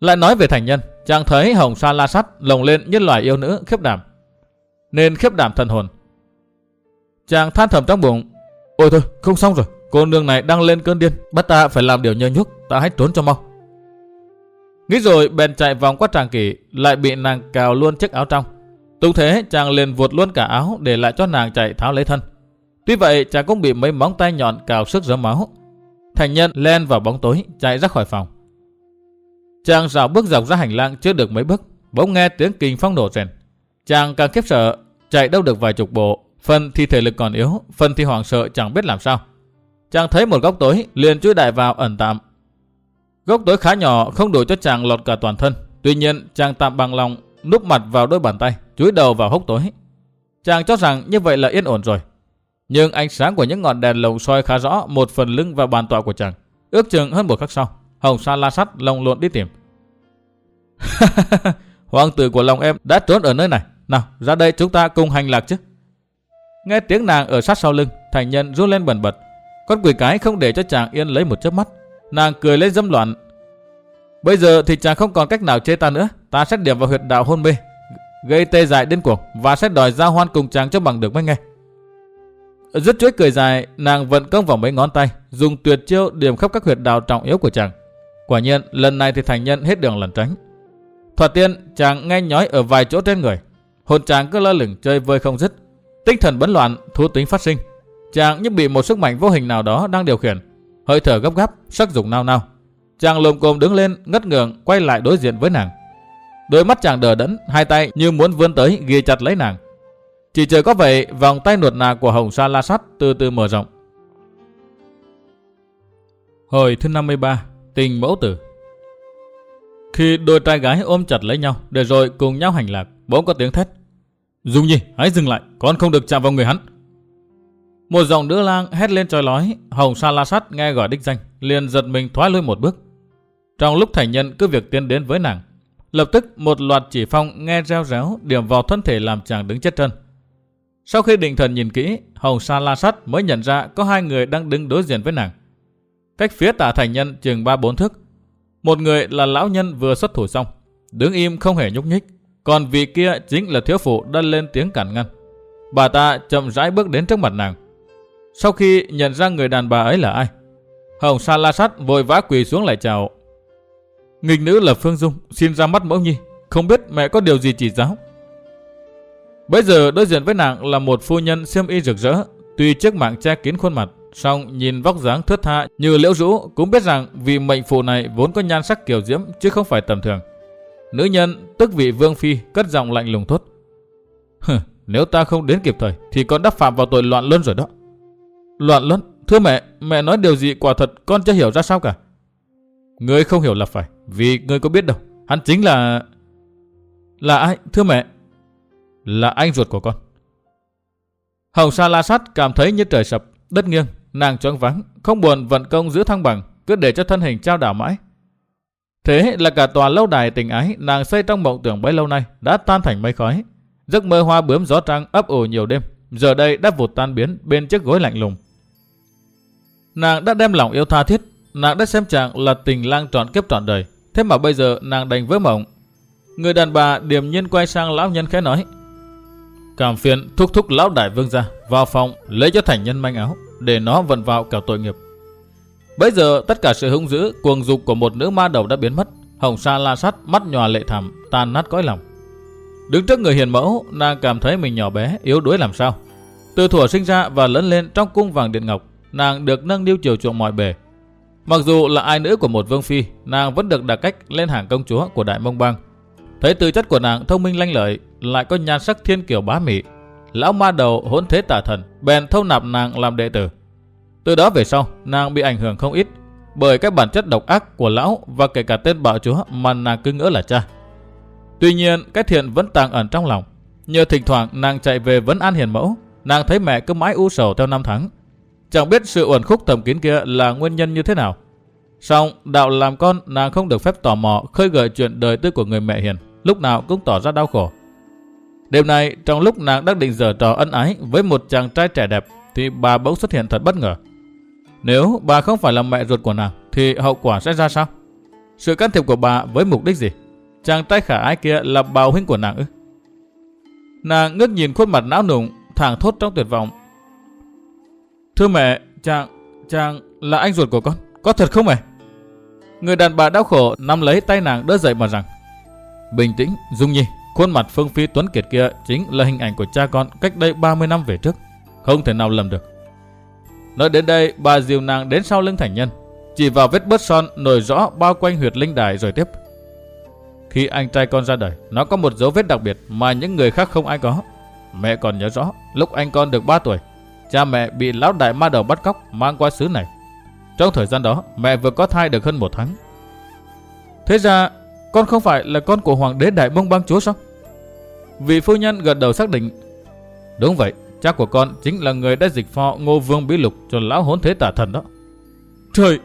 Speaker 1: Lại nói về thành nhân, chàng thấy Hồng Sa la sắt lồng lên như loài yêu nữ khiếp đảm. Nên khiếp đảm thần hồn. Chàng than thầm trong bụng. Ôi thôi, không xong rồi. Cô nương này đang lên cơn điên, bắt ta phải làm điều nhơ nhúc, ta hãy trốn cho mau. Nghĩ rồi bèn chạy vòng qua tràng kỷ, lại bị nàng cào luôn chiếc áo trong. Tung thế chàng liền vuột luôn cả áo để lại cho nàng chạy tháo lấy thân. Tuy vậy chàng cũng bị mấy móng tay nhọn cào sức rớm máu. Thành nhân len vào bóng tối chạy ra khỏi phòng. Chàng rào bước dọc ra hành lang chưa được mấy bước, bỗng nghe tiếng kình phong nổ rèn. Chàng càng khiếp sợ, chạy đâu được vài chục bộ, phần thì thể lực còn yếu, phần thì hoảng sợ chẳng biết làm sao. Chàng thấy một góc tối, liền chui đại vào ẩn tạm. Góc tối khá nhỏ, không đủ cho chàng lọt cả toàn thân. Tuy nhiên, chàng tạm bằng lòng núp mặt vào đôi bàn tay, chúi đầu vào hốc tối. Chàng cho rằng như vậy là yên ổn rồi. Nhưng ánh sáng của những ngọn đèn lồng soi khá rõ một phần lưng và bàn tọa của chàng. Ước chừng hơn một khắc sau, Hồng Sa la sắt lồng lộn đi tìm. Hoàng tử của lòng em đã trốn ở nơi này. Nào, ra đây chúng ta cùng hành lạc chứ. Nghe tiếng nàng ở sát sau lưng, thành nhân rút lên bần bật, con quỷ cái không để cho chàng yên lấy một chớp mắt. Nàng cười lên dâm loạn. Bây giờ thì chàng không còn cách nào chê ta nữa. Ta sẽ điểm vào huyệt đạo hôn mê. gây tê dại điên cuồng và sẽ đòi giao hoan cùng chàng cho bằng được mới nghe. Rất chuối cười dài, nàng vận công vào mấy ngón tay, dùng tuyệt chiêu điểm khắp các huyệt đạo trọng yếu của chàng. Quả nhiên, lần này thì thành nhân hết đường lẩn tránh. Thoạt tiên, chàng nghe nhói ở vài chỗ trên người. Hồn chàng cứ lơ lửng chơi vơi không dứt. Tinh thần bấn loạn, thú tính phát sinh. Chàng như bị một sức mạnh vô hình nào đó đang điều khiển. Hơi thở gấp gáp, sắc dục nao nao. Chàng lồm cồm đứng lên, ngất ngường, quay lại đối diện với nàng. Đôi mắt chàng đờ đẫn, hai tay như muốn vươn tới ghi chặt lấy nàng. Chỉ chờ có vậy, vòng tay nuột nà của Hồng Sa La Sắt từ từ mở rộng. Hồi thứ 53, tình mẫu tử. Khi đôi trai gái ôm chặt lấy nhau, để rồi cùng nhau hành lạc, bỗng có tiếng thét. Dung Nhi, hãy dừng lại, con không được chạm vào người hắn. Một giọng nữ lang hét lên trời lói, Hồng Sa La Sắt nghe gọi đích danh, liền giật mình thoái lui một bước. Trong lúc thành nhân cứ việc tiến đến với nàng, lập tức một loạt chỉ phong nghe reo réo điểm vào thân thể làm chàng đứng chết chân. Sau khi định thần nhìn kỹ, Hồng Sa La Sắt mới nhận ra có hai người đang đứng đối diện với nàng. Cách phía tả thành nhân chừng ba bốn thước. Một người là lão nhân vừa xuất thủ xong, đứng im không hề nhúc nhích. Còn vị kia chính là thiếu phụ đã lên tiếng cản ngăn. Bà ta chậm rãi bước đến trước mặt nàng. Sau khi nhận ra người đàn bà ấy là ai, Hồng Sa La Sắt vội vã quỳ xuống lại chào. Nghịch nữ là Phương Dung, xin ra mắt mẫu nhi. Không biết mẹ có điều gì chỉ giáo. Bây giờ đối diện với nàng là một phu nhân xiêm y rực rỡ, tuy chiếc mạng che kín khuôn mặt, song nhìn vóc dáng thướt tha như liễu rũ cũng biết rằng vị mệnh phụ này vốn có nhan sắc kiều diễm chứ không phải tầm thường. Nữ nhân, tức vị vương phi, cất giọng lạnh lùng thốt. nếu ta không đến kịp thời thì con đắc phạm vào tội loạn luân rồi đó. Loạn luân? Thưa mẹ, mẹ nói điều gì quả thật con chưa hiểu ra sao cả. Ngươi không hiểu là phải, vì ngươi có biết đâu. Hắn chính là... Là ai? Thưa mẹ, là anh ruột của con. Hồng Sa La Sát cảm thấy như trời sập, đất nghiêng, nàng choáng váng, không buồn vận công giữ thăng bằng, cứ để cho thân hình trao đảo mãi. Thế là cả tòa lâu đài tình ái nàng xây trong mộng tưởng bấy lâu nay đã tan thành mây khói. Giấc mơ hoa bướm gió trăng ấp ủ nhiều đêm, giờ đây đã vụt tan biến bên chiếc gối lạnh lùng. Nàng đã đem lòng yêu tha thiết, nàng đã xem chàng là tình lang trọn kiếp trọn đời, thế mà bây giờ nàng đành vỡ mộng. Người đàn bà điềm nhiên quay sang lão nhân khẽ nói, Cảm phiền thúc thúc lão đại vương ra vào phòng lấy cho thành nhân manh áo để nó vận vào cả tội nghiệp. Bây giờ tất cả sự hung dữ, cuồng dục của một nữ ma đầu đã biến mất. Hồng Sa la sắt, mắt nhòa lệ thảm, tan nát cõi lòng. Đứng trước người hiền mẫu, nàng cảm thấy mình nhỏ bé, yếu đuối làm sao. Từ thuở sinh ra và lớn lên trong cung vàng điện ngọc, nàng được nâng niu chiều chuộng mọi bề. Mặc dù là ai nữ của một vương phi, nàng vẫn được đặt cách lên hàng công chúa của Đại Mông Bang. Thấy tư chất của nàng thông minh lanh lợi, lại có nhan sắc thiên kiều bá mỹ. Lão ma đầu hỗn thế tà thần, bèn thâu nạp nàng làm đệ tử. Từ đó về sau, nàng bị ảnh hưởng không ít bởi các bản chất độc ác của lão và kể cả tên bạo chúa mà nàng cứ ngỡ là cha. Tuy nhiên, cái thiện vẫn tàng ẩn trong lòng. Nhờ thỉnh thoảng nàng chạy về vấn an hiền mẫu, nàng thấy mẹ cứ mãi u sầu theo năm tháng. Chẳng biết sự uẩn khúc thầm kín kia là nguyên nhân như thế nào. Xong, đạo làm con nàng không được phép tò mò khơi gợi chuyện đời tư của người mẹ hiền, lúc nào cũng tỏ ra đau khổ. Đêm nay, trong lúc nàng đang định giở trò ân ái với một chàng trai trẻ đẹp, thì bà bỗng xuất hiện thật bất ngờ. Nếu bà không phải là mẹ ruột của nàng, thì hậu quả sẽ ra sao? Sự can thiệp của bà với mục đích gì? Chàng trai khả ái kia là bào huynh của nàng ư? Nàng ngước nhìn khuôn mặt não nùng, thẳng thốt trong tuyệt vọng. Thưa mẹ, chàng, chàng là anh ruột của con, có thật không mẹ? Người đàn bà đau khổ nắm lấy tay nàng đỡ dậy mà rằng Bình tĩnh, Dung Nhi, khuôn mặt Phương Phi Tuấn Kiệt kia chính là hình ảnh của cha con cách đây 30 năm về trước. Không thể nào lầm được. Nói đến đây, bà dìu nàng đến sau lưng thành nhân. Chỉ vào vết bớt son nổi rõ bao quanh huyệt linh đài rồi tiếp. Khi anh trai con ra đời, nó có một dấu vết đặc biệt mà những người khác không ai có. Mẹ còn nhớ rõ, lúc anh con được 3 tuổi, cha mẹ bị lão đại ma đầu bắt cóc mang qua xứ này. Trong thời gian đó, mẹ vừa có thai được hơn một tháng. Thế ra, con không phải là con của hoàng đế đại mông bang chúa sao? Vị phu nhân gật đầu xác định. Đúng vậy, cha của con chính là người đã dịch phò ngô vương bí lục cho lão hốn thế tả thần đó. Trời!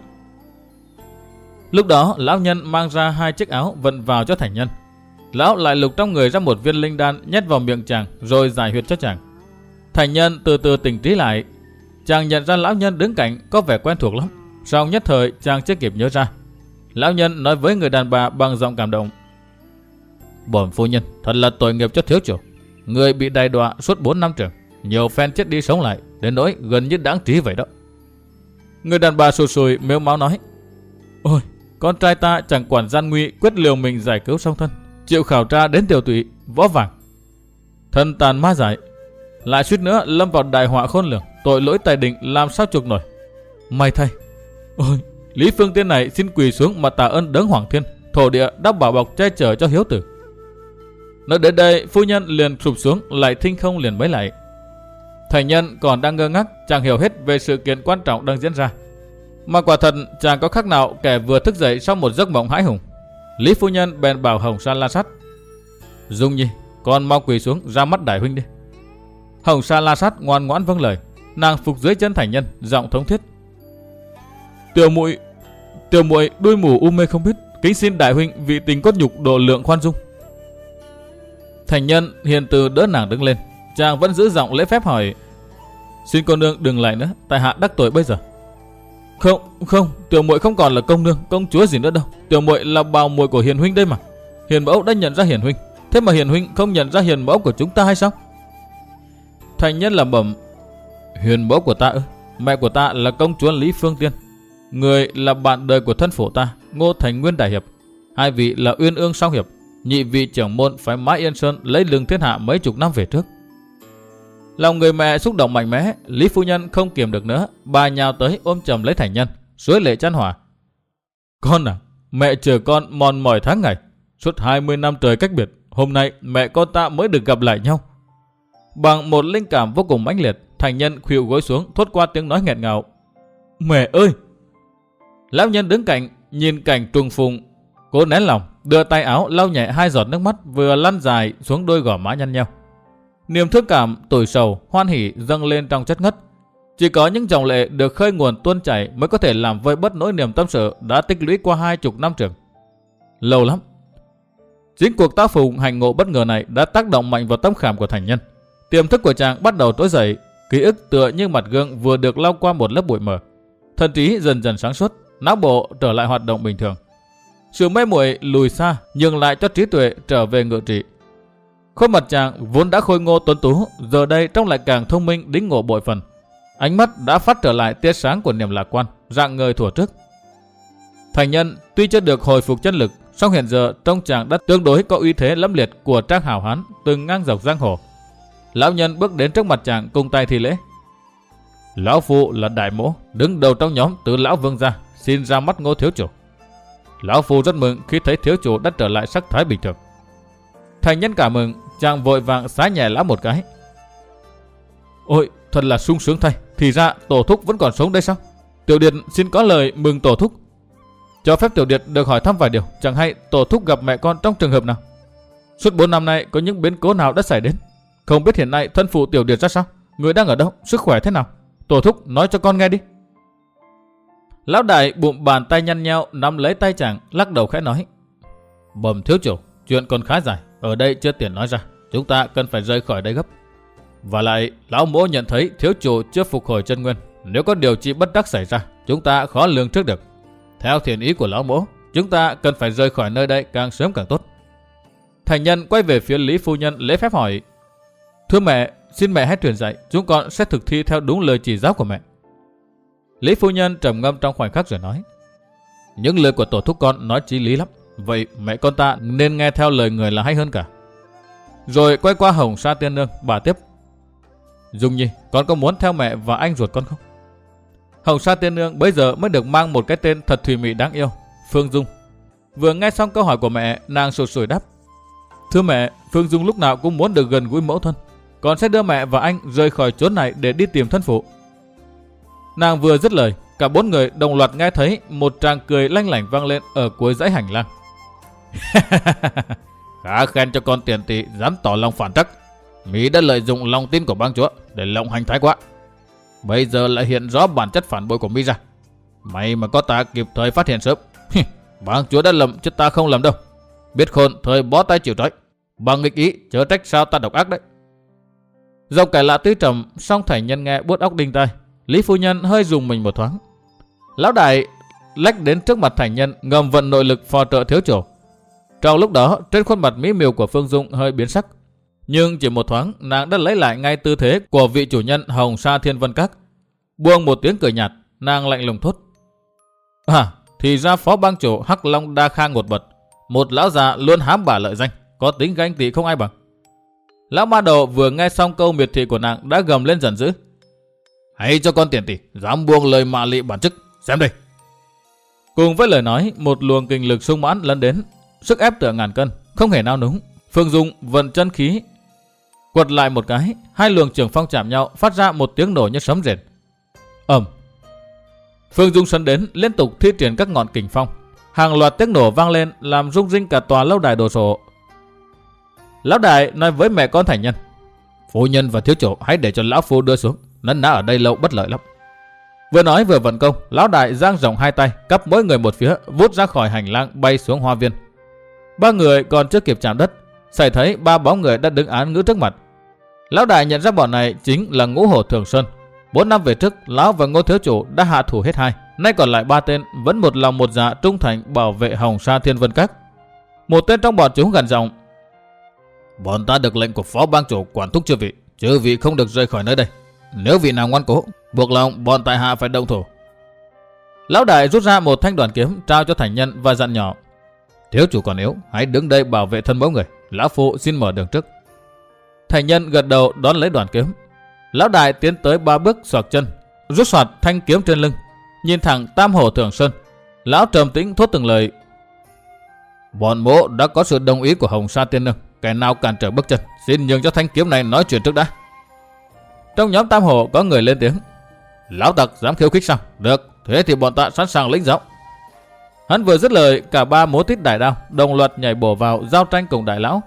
Speaker 1: Lúc đó, lão nhân mang ra hai chiếc áo vận vào cho thành nhân. Lão lại lục trong người ra một viên linh đan nhét vào miệng chàng rồi giải huyệt cho chàng. Thành nhân từ từ tỉnh trí lại. Chàng nhận ra lão nhân đứng cạnh có vẻ quen thuộc lắm. Sau nhất thời chàng chưa kịp nhớ ra. Lão nhân nói với người đàn bà bằng giọng cảm động. Bổn phu nhân, thật là tội nghiệp cho thiếu chủ. Người bị đày đọa suốt 4 năm trường, nhiều phen chết đi sống lại, đến nỗi gần như đáng trí vậy đó. Người đàn bà sụt sùi mếu máu nói, Ôi, con trai ta chẳng quản gian nguy quyết liều mình giải cứu song thân, chịu khảo tra đến tiểu tụy, võ vàng. Thân tàn ma giải, lại suýt nữa lâm vào đại họa khôn lường, tội lỗi tài định làm sao chuộc nổi. May thay, ôi, Lý Phương Tiên này xin quỳ xuống mà tạ ơn đấng Hoàng Thiên, thổ địa đã bảo bọc che chở cho hiếu tử. Nói đến đây, phu nhân liền sụp xuống, lại thinh không liền mấy lại. Thầy nhân còn đang ngơ ngác, chẳng hiểu hết về sự kiện quan trọng đang diễn ra. Mà quả thật chẳng có khác nào kẻ vừa thức dậy sau một giấc mộng hãi hùng. Lý phu nhân bèn bảo Hồng Sa La Sát. Dung Nhi, con mau quỳ xuống ra mắt đại huynh đi. Hồng Sa La Sát ngoan ngoãn vâng lời, nàng phục dưới chân thành nhân, giọng thống thiết. Tiểu muội, tiểu muội đuôi mù u mê không biết, kính xin đại huynh vị tình cốt nhục độ lượng khoan dung. Thành nhân hiền từ đỡ nàng đứng lên, chàng vẫn giữ giọng lễ phép hỏi. Xin cô nương đừng lại nữa, tại hạ đắc tội bây giờ. Không, không, tiểu muội không còn là công nương, công chúa gì nữa đâu. Tiểu muội là bào muội của hiền huynh đây mà. Hiền mẫu đã nhận ra hiền huynh, thế mà hiền huynh không nhận ra hiền mẫu của chúng ta hay sao? Thành nhân là bẩm, hiền mẫu của ta ư? Mẹ của ta là công chúa Lý Phương Tiên. Người là bạn đời của thân phổ ta, Ngô Thành Nguyên Đại Hiệp. Hai vị là Uyên Ương Song Hiệp, nhị vị trưởng môn phải mãi Yên Sơn lấy lừng thiên hạ mấy chục năm về trước. Lòng người mẹ xúc động mạnh mẽ, Lý Phu Nhân không kiềm được nữa, bà nhào tới ôm chầm lấy thành nhân, suối lệ chăn hòa. Con à, mẹ chờ con mòn mỏi tháng ngày, suốt 20 năm trời cách biệt, hôm nay mẹ con ta mới được gặp lại nhau. Bằng một linh cảm vô cùng mãnh liệt, thành nhân khuỵu gối xuống thốt qua tiếng nói nghẹn ngào. Mẹ ơi! Lão nhân đứng cạnh, nhìn cảnh trùng phùng, cố nén lòng, đưa tay áo lau nhẹ hai giọt nước mắt vừa lăn dài xuống đôi gò má nhăn nhau. Niềm thương cảm, tủi sầu, hoan hỉ dâng lên trong chất ngất. Chỉ có những dòng lệ được khơi nguồn tuôn chảy mới có thể làm vơi bớt nỗi niềm tâm sự đã tích lũy qua hai chục năm trường. Lâu lắm. Chính cuộc tác phùng hành ngộ bất ngờ này đã tác động mạnh vào tâm khảm của thành nhân. Tiềm thức của chàng bắt đầu tối dậy, ký ức tựa như mặt gương vừa được lau qua một lớp bụi mờ. Thần trí dần dần sáng suốt, não bộ trở lại hoạt động bình thường. Sự mê muội lùi xa, nhưng lại cho trí tuệ trở về ngự trị. Khuôn mặt chàng vốn đã khôi ngô tuấn tú, giờ đây trông lại càng thông minh đính ngộ bội phần. Ánh mắt đã phát trở lại tia sáng của niềm lạc quan, dạng người thủa trước. Thành nhân tuy chưa được hồi phục chân lực, song hiện giờ trong chàng đã tương đối có uy thế lâm liệt của trang hảo hán từng ngang dọc giang hồ. Lão nhân bước đến trước mặt chàng cùng tay thi lễ. Lão phụ là đại mỗ, đứng đầu trong nhóm từ lão vương gia, xin ra mắt ngô thiếu chủ. Lão phu rất mừng khi thấy thiếu chủ đã trở lại sắc thái bình thường. Thành nhân cả mừng, chàng vội vàng xá nhẹ lão một cái. Ôi, thật là sung sướng thay. Thì ra tổ thúc vẫn còn sống đây sao? Tiểu Điệt xin có lời mừng tổ thúc. Cho phép Tiểu Điệt được hỏi thăm vài điều. Chẳng hay tổ thúc gặp mẹ con trong trường hợp nào. Suốt 4 năm nay có những biến cố nào đã xảy đến. Không biết hiện nay thân phụ Tiểu Điệt ra sao? Người đang ở đâu? Sức khỏe thế nào? Tổ thúc nói cho con nghe đi. Lão đại bụng bàn tay nhăn nhau nắm lấy tay chàng lắc đầu khẽ nói. Bẩm thiếu chủ, chuyện còn khá dài. Ở đây chưa tiền nói ra. Chúng ta cần phải rời khỏi đây gấp. Và lại, lão mỗ nhận thấy thiếu chủ chưa phục hồi chân nguyên. Nếu có điều trị bất đắc xảy ra, chúng ta khó lường trước được. Theo thiện ý của lão mỗ, chúng ta cần phải rời khỏi nơi đây càng sớm càng tốt. Thành nhân quay về phía Lý Phu Nhân lễ phép hỏi. Thưa mẹ, xin mẹ hãy truyền dạy, chúng con sẽ thực thi theo đúng lời chỉ giáo của mẹ. Lý Phu Nhân trầm ngâm trong khoảnh khắc rồi nói. Những lời của tổ thúc con nói chí lý lắm. Vậy mẹ con ta nên nghe theo lời người là hay hơn cả. Rồi quay qua Hồng Sa Tiên Nương, bà tiếp. Dung Nhi, con có muốn theo mẹ và anh ruột con không? Hồng Sa Tiên Nương bây giờ mới được mang một cái tên thật thùy mị đáng yêu, Phương Dung. Vừa nghe xong câu hỏi của mẹ, nàng sụt sùi đáp. Thưa mẹ, Phương Dung lúc nào cũng muốn được gần gũi mẫu thân. Con sẽ đưa mẹ và anh rời khỏi chốn này để đi tìm thân phụ. Nàng vừa dứt lời, cả bốn người đồng loạt nghe thấy một tràng cười lanh lảnh vang lên ở cuối dãy hành lang. Khá khen cho con tiền tỷ dám tỏ lòng phản trắc. Mỹ đã lợi dụng lòng tin của bang chúa để lộng hành thái quá. Bây giờ lại hiện rõ bản chất phản bội của Mỹ ra. May mà có ta kịp thời phát hiện sớm. bang chúa đã lầm chứ ta không lầm đâu. Biết khôn thời bó tay chịu trói. Bằng nghịch ý chớ trách sao ta độc ác đấy. Dòng cải lạ tươi trầm, song thành nhân nghe buốt óc đinh tai. Lý phu nhân hơi dùng mình một thoáng. Lão đại lách đến trước mặt thành nhân ngầm vận nội lực phò trợ thiếu chủ. Trong lúc đó, trên khuôn mặt mỹ miều của Phương Dung hơi biến sắc. Nhưng chỉ một thoáng, nàng đã lấy lại ngay tư thế của vị chủ nhân Hồng Sa Thiên Vân Các. Buông một tiếng cười nhạt, nàng lạnh lùng thốt. À, thì ra phó bang chủ Hắc Long Đa Khang ngột bật. Một lão già luôn hám bả lợi danh, có tính ganh tị không ai bằng. Lão ma đầu vừa nghe xong câu miệt thị của nàng đã gầm lên giận dữ. Hãy cho con tiền tỷ, dám buông lời mạ lị bản chức, xem đây. Cùng với lời nói, một luồng kinh lực sung mãn lấn đến, sức ép tựa ngàn cân, không hề nao núng. Phương Dung vận chân khí, quật lại một cái, hai luồng trường phong chạm nhau, phát ra một tiếng nổ như sấm rền. ầm. Phương Dung sân đến, liên tục thi triển các ngọn kình phong. Hàng loạt tiếng nổ vang lên, làm rung rinh cả tòa lâu đài đồ sộ. Lão đại nói với mẹ con thành nhân, phu nhân và thiếu chủ hãy để cho lão phu đưa xuống, nấn ná ở đây lâu bất lợi lắm. Vừa nói vừa vận công, lão đại giang rộng hai tay, cắp mỗi người một phía, vút ra khỏi hành lang bay xuống hoa viên. Ba người còn chưa kịp chạm đất, xảy thấy ba bóng người đã đứng án ngữ trước mặt. Lão đại nhận ra bọn này chính là ngũ hổ thường sơn. Bốn năm về trước, lão và ngô thiếu chủ đã hạ thủ hết hai. Nay còn lại ba tên vẫn một lòng một dạ trung thành bảo vệ hồng sa thiên vân các. Một tên trong bọn chúng gần giọng. Bọn ta được lệnh của phó bang chủ quản thúc chư vị, chư vị không được rời khỏi nơi đây. Nếu vị nào ngoan cố, buộc lòng bọn tại hạ phải động thủ. Lão đại rút ra một thanh đoàn kiếm trao cho thành nhân và dặn nhỏ. Thiếu chủ còn yếu, hãy đứng đây bảo vệ thân mẫu người. Lão phụ xin mở đường trước. Thành nhân gật đầu đón lấy đoàn kiếm. Lão đại tiến tới ba bước xoạc chân, rút soạt thanh kiếm trên lưng, nhìn thẳng Tam Hổ Thường Sơn. Lão trầm tĩnh thốt từng lời. Bọn bố đã có sự đồng ý của Hồng Sa Tiên Nương. Kẻ nào cản trở bước chân, xin nhường cho thanh kiếm này nói chuyện trước đã. Trong nhóm Tam Hồ có người lên tiếng. Lão tặc dám khiêu khích sao? Được, thế thì bọn ta sẵn sàng lĩnh giáo. Hắn vừa dứt lời, cả ba múa tít đại đao, đồng loạt nhảy bổ vào giao tranh cùng đại lão.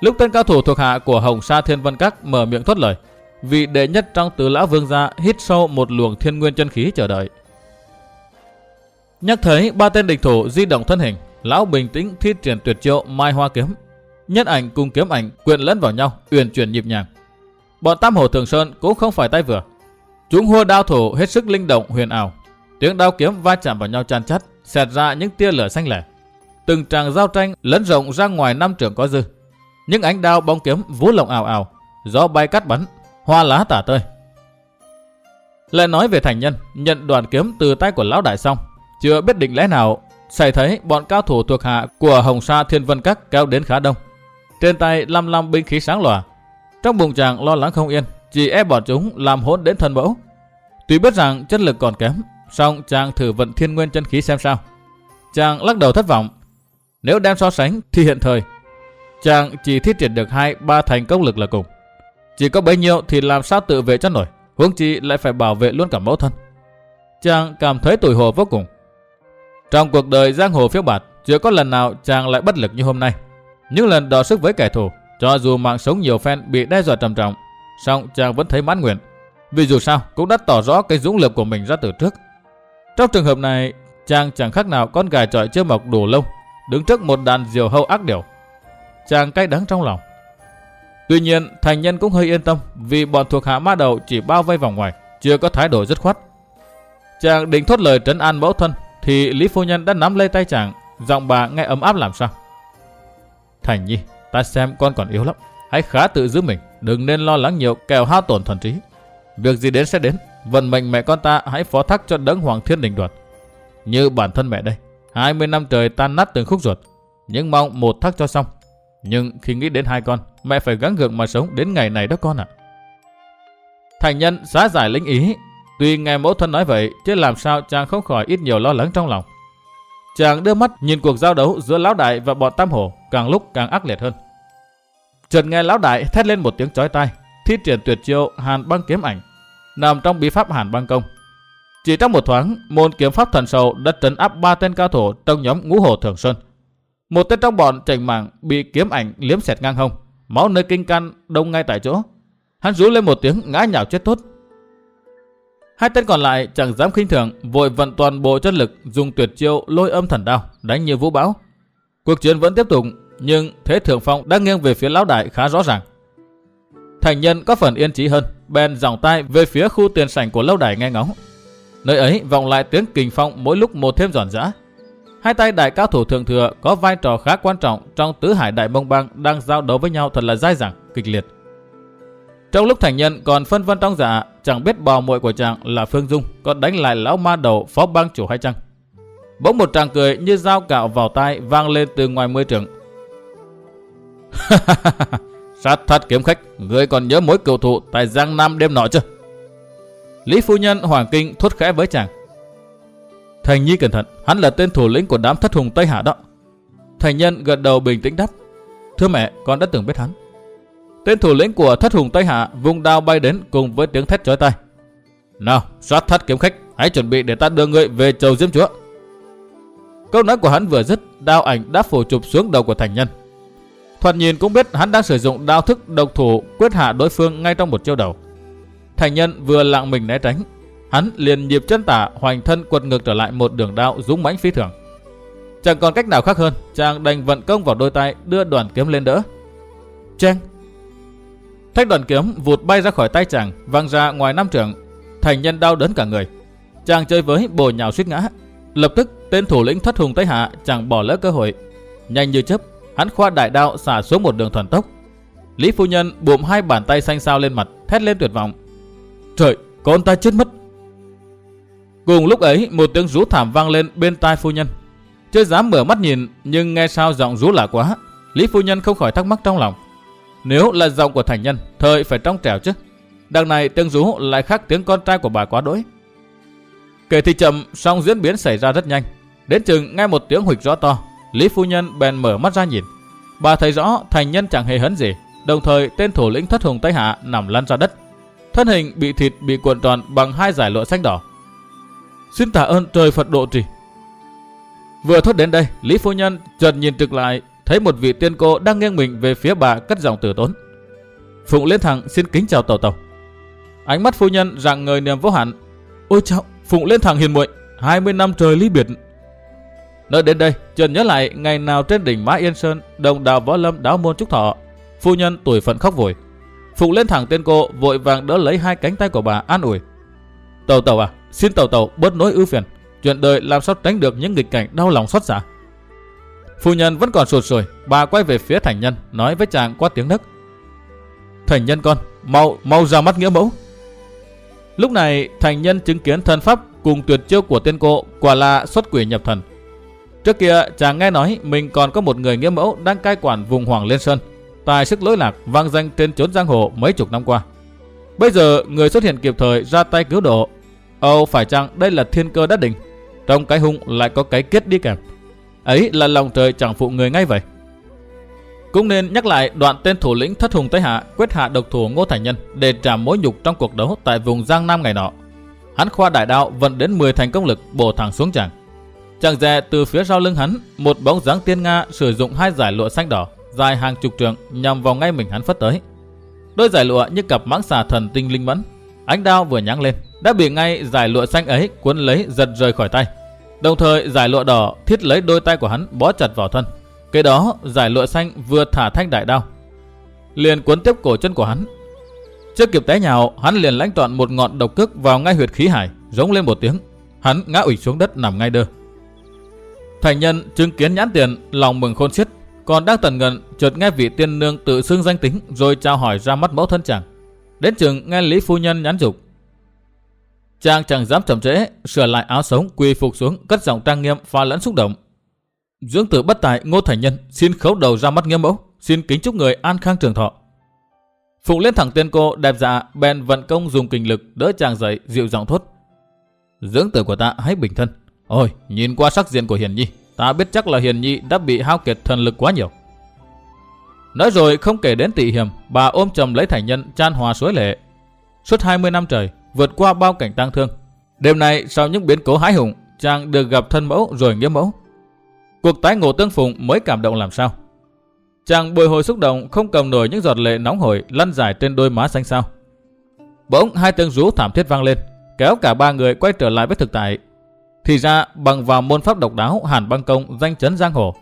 Speaker 1: Lúc tên cao thủ thuộc hạ của Hồng Sa Thiên Vân Các mở miệng thốt lời, vị đệ nhất trong tứ lão vương gia hít sâu một luồng thiên nguyên chân khí chờ đợi. Nhắc thấy ba tên địch thủ di động thân hình, lão bình tĩnh thi triển tuyệt chiêu mai hoa kiếm. Nhất ảnh cùng kiếm ảnh quyện lẫn vào nhau, uyển chuyển nhịp nhàng. Bọn Tam Hổ Thường Sơn cũng không phải tay vừa. Chúng hua đao thủ hết sức linh động huyền ảo. Tiếng đao kiếm va chạm vào nhau chan chắt, xẹt ra những tia lửa xanh lẻ. Từng tràng giao tranh lấn rộng ra ngoài năm trường có dư. Những ánh đao bóng kiếm vú lộng ảo ảo, gió bay cắt bắn, hoa lá tả tơi. Lại nói về thành nhân, nhận đoàn kiếm từ tay của lão đại xong, chưa biết định lẽ nào, xảy thấy bọn cao thủ thuộc hạ của Hồng Sa Thiên Vân Các kéo đến khá đông. Trên tay lăm lăm binh khí sáng lòa. Trong bụng chàng lo lắng không yên, chỉ ép bọn chúng làm hỗn đến thân mẫu. Tuy biết rằng chất lực còn kém, song chàng thử vận thiên nguyên chân khí xem sao. Chàng lắc đầu thất vọng. Nếu đem so sánh thì hiện thời, chàng chỉ thiết triển được hai ba thành công lực là cùng. Chỉ có bấy nhiêu thì làm sao tự vệ cho nổi, huống chi lại phải bảo vệ luôn cả mẫu thân. Chàng cảm thấy tủi hồ vô cùng. Trong cuộc đời giang hồ phiếu bạt, chưa có lần nào chàng lại bất lực như hôm nay. Những lần đọ sức với kẻ thù, cho dù mạng sống nhiều fan bị đe dọa trầm trọng, song chàng vẫn thấy mãn nguyện. Vì dù sao cũng đã tỏ rõ cái dũng lực của mình ra từ trước. Trong trường hợp này, chàng chẳng khác nào con gà trọi chưa mọc đủ lông, đứng trước một đàn diều hâu ác điểu. Chàng cay đắng trong lòng. Tuy nhiên, thành nhân cũng hơi yên tâm vì bọn thuộc hạ ma đầu chỉ bao vây vòng ngoài, chưa có thái độ dứt khoát. Chàng định thốt lời trấn an mẫu thân thì Lý Phu Nhân đã nắm lấy tay chàng, giọng bà nghe ấm áp làm sao. Thành Nhi, ta xem con còn yếu lắm, hãy khá tự giữ mình, đừng nên lo lắng nhiều kẻo hao tổn thuần trí. Việc gì đến sẽ đến, vận mệnh mẹ con ta hãy phó thác cho đấng Hoàng Thiên Đình Đoạt. Như bản thân mẹ đây, 20 năm trời tan nát từng khúc ruột, nhưng mong một thác cho xong. Nhưng khi nghĩ đến hai con, mẹ phải gắng gượng mà sống đến ngày này đó con ạ. Thành nhân xá giải linh ý, tuy nghe mẫu thân nói vậy, chứ làm sao chàng không khỏi ít nhiều lo lắng trong lòng. Chàng đưa mắt nhìn cuộc giao đấu giữa lão đại và bọn tam hổ càng lúc càng ác liệt hơn. Chợt nghe lão đại thét lên một tiếng chói tai, thi triển tuyệt chiêu Hàn Băng kiếm ảnh, nằm trong bí pháp Hàn Băng công. Chỉ trong một thoáng, môn kiếm pháp thần sầu đã trấn áp ba tên cao thủ trong nhóm ngũ hồ thường sơn. Một tên trong bọn chảnh mảng bị kiếm ảnh liếm xẹt ngang hông, máu nơi kinh can đông ngay tại chỗ. Hắn rú lên một tiếng ngã nhào chết tốt. Hai tên còn lại chẳng dám khinh thường, vội vận toàn bộ chất lực dùng tuyệt chiêu lôi âm thần đao đánh như vũ bão. Cuộc chiến vẫn tiếp tục, nhưng thế thượng phong đang nghiêng về phía lão đại khá rõ ràng. Thành nhân có phần yên trí hơn, bèn dòng tay về phía khu tiền sảnh của lâu đài nghe ngóng. Nơi ấy vọng lại tiếng kình phong mỗi lúc một thêm giòn giã. Hai tay đại cao thủ thượng thừa có vai trò khá quan trọng trong tứ hải đại bông bang đang giao đấu với nhau thật là dai dẳng, kịch liệt. Trong lúc thành nhân còn phân vân trong dạ, chẳng biết bò muội của chàng là Phương Dung có đánh lại lão ma đầu phó bang chủ hay chăng. Bỗng một tràng cười như dao cạo vào tai vang lên từ ngoài môi trường. Sát thật kiếm khách, ngươi còn nhớ mối cựu thụ tại Giang Nam đêm nọ chưa? Lý phu nhân Hoàng Kinh thốt khẽ với chàng. Thành Nhi cẩn thận, hắn là tên thủ lĩnh của đám thất hùng Tây Hạ đó. Thành nhân gật đầu bình tĩnh đáp. Thưa mẹ, con đã từng biết hắn. Tên thủ lĩnh của thất hùng Tây Hạ vung đao bay đến cùng với tiếng thét chói tai. Nào, sát thất kiếm khách, hãy chuẩn bị để ta đưa ngươi về chầu diêm chúa. Câu nói của hắn vừa dứt, đao ảnh đã phủ chụp xuống đầu của thành nhân. Thoạt nhìn cũng biết hắn đang sử dụng đao thức độc thủ quyết hạ đối phương ngay trong một chiêu đầu. Thành nhân vừa lặng mình né tránh, hắn liền nhịp chân tả hoành thân quật ngược trở lại một đường đao dũng mãnh phi thường. Chẳng còn cách nào khác hơn, chàng đành vận công vào đôi tay đưa đoàn kiếm lên đỡ. Cheng! Thách đoàn kiếm vụt bay ra khỏi tay chàng, văng ra ngoài năm trường. Thành nhân đau đớn cả người. Chàng chơi với bồ nhào suýt ngã. Lập tức tên thủ lĩnh thất hùng Tây Hạ chàng bỏ lỡ cơ hội. Nhanh như chớp, hắn khoa đại đao xả xuống một đường thuần tốc. Lý phu nhân buộm hai bàn tay xanh xao lên mặt, thét lên tuyệt vọng. Trời, con ta chết mất. Cùng lúc ấy, một tiếng rú thảm vang lên bên tai phu nhân. Chưa dám mở mắt nhìn, nhưng nghe sao giọng rú lạ quá. Lý phu nhân không khỏi thắc mắc trong lòng. Nếu là giọng của thành nhân, thời phải trong trẻo chứ. Đằng này tiếng rú lại khác tiếng con trai của bà quá đỗi. Kể thì chậm, song diễn biến xảy ra rất nhanh. Đến chừng nghe một tiếng huỵch rõ to, Lý phu nhân bèn mở mắt ra nhìn. Bà thấy rõ thành nhân chẳng hề hấn gì, đồng thời tên thủ lĩnh thất hùng Tây Hạ nằm lăn ra đất. Thân hình bị thịt bị cuộn tròn bằng hai giải lụa xanh đỏ. Xin tạ ơn trời Phật độ trì. Vừa thốt đến đây, Lý phu nhân chợt nhìn trực lại, thấy một vị tiên cô đang nghiêng mình về phía bà cất giọng tử tốn. Phụng Liên thẳng xin kính chào tàu tàu. Ánh mắt phu nhân rạng ngời niềm vô hạn. Ôi chào, Phụng Liên thẳng hiền muội, 20 năm trời ly biệt. Nói đến đây, trần nhớ lại ngày nào trên đỉnh Mã Yên Sơn, đồng đào võ lâm đáo môn trúc thọ. Phu nhân tuổi phận khóc vội. Phụng lên thẳng tên cô, vội vàng đỡ lấy hai cánh tay của bà an ủi. Tàu tàu à, xin tàu tàu bớt nỗi ưu phiền. Chuyện đời làm sao tránh được những nghịch cảnh đau lòng xót xa. Phu nhân vẫn còn sụt sùi, bà quay về phía thành nhân, nói với chàng qua tiếng nấc. Thành nhân con, mau mau ra mắt nghĩa mẫu. Lúc này, thành nhân chứng kiến thân pháp cùng tuyệt chiêu của tên cô quả là xuất quỷ nhập thần. Trước kia, chàng nghe nói mình còn có một người nghĩa mẫu đang cai quản vùng Hoàng Liên Sơn, tài sức lỗi lạc vang danh trên chốn giang hồ mấy chục năm qua. Bây giờ, người xuất hiện kịp thời ra tay cứu độ. Âu phải chăng đây là thiên cơ đắc định? Trong cái hung lại có cái kết đi kèm. Ấy là lòng trời chẳng phụ người ngay vậy. Cũng nên nhắc lại đoạn tên thủ lĩnh thất hùng Tây Hạ quyết hạ độc thủ Ngô Thành Nhân để trả mối nhục trong cuộc đấu tại vùng Giang Nam ngày nọ. Hắn khoa đại đạo vận đến 10 thành công lực bổ thẳng xuống chàng. Chẳng dè từ phía sau lưng hắn, một bóng dáng tiên Nga sử dụng hai giải lụa xanh đỏ dài hàng chục trượng nhằm vào ngay mình hắn phất tới. Đôi giải lụa như cặp mãng xà thần tinh linh mẫn. Ánh đao vừa nháng lên, đã bị ngay giải lụa xanh ấy cuốn lấy giật rời khỏi tay. Đồng thời giải lụa đỏ thiết lấy đôi tay của hắn bó chặt vào thân. Kế đó giải lụa xanh vừa thả thanh đại đao. Liền cuốn tiếp cổ chân của hắn. Chưa kịp té nhào, hắn liền lãnh toàn một ngọn độc cước vào ngay huyệt khí hải, giống lên một tiếng. Hắn ngã ủy xuống đất nằm ngay đơ. Thành nhân chứng kiến nhãn tiền, lòng mừng khôn xiết, còn đang tần ngần chợt nghe vị tiên nương tự xưng danh tính rồi chào hỏi ra mắt mẫu thân chàng. Đến chừng nghe Lý phu nhân nhắn dục. Chàng chẳng dám chậm trễ, sửa lại áo sống quỳ phục xuống, cất giọng trang nghiêm pha lẫn xúc động. Dưỡng tử bất tài Ngô Thành Nhân xin khấu đầu ra mắt nghiêm mẫu, xin kính chúc người an khang trường thọ. Phụng lên thẳng tên cô đẹp dạ bèn vận công dùng kinh lực đỡ chàng dậy dịu giọng thốt. Dưỡng tử của ta hãy bình thân. Ôi, nhìn qua sắc diện của Hiền Nhi, ta biết chắc là Hiền Nhi đã bị hao kiệt thần lực quá nhiều. Nói rồi không kể đến tị hiểm, bà ôm chầm lấy thành nhân chan hòa suối lệ. Suốt 20 năm trời, vượt qua bao cảnh tang thương. Đêm nay sau những biến cố hái hùng, chàng được gặp thân mẫu rồi nghĩa mẫu. Cuộc tái ngộ tương phùng mới cảm động làm sao. Chàng bồi hồi xúc động không cầm nổi những giọt lệ nóng hổi lăn dài trên đôi má xanh sao. Bỗng hai tiếng rú thảm thiết vang lên, kéo cả ba người quay trở lại với thực tại. Thì ra bằng vào môn pháp độc đáo Hàn Băng Công danh chấn giang hồ,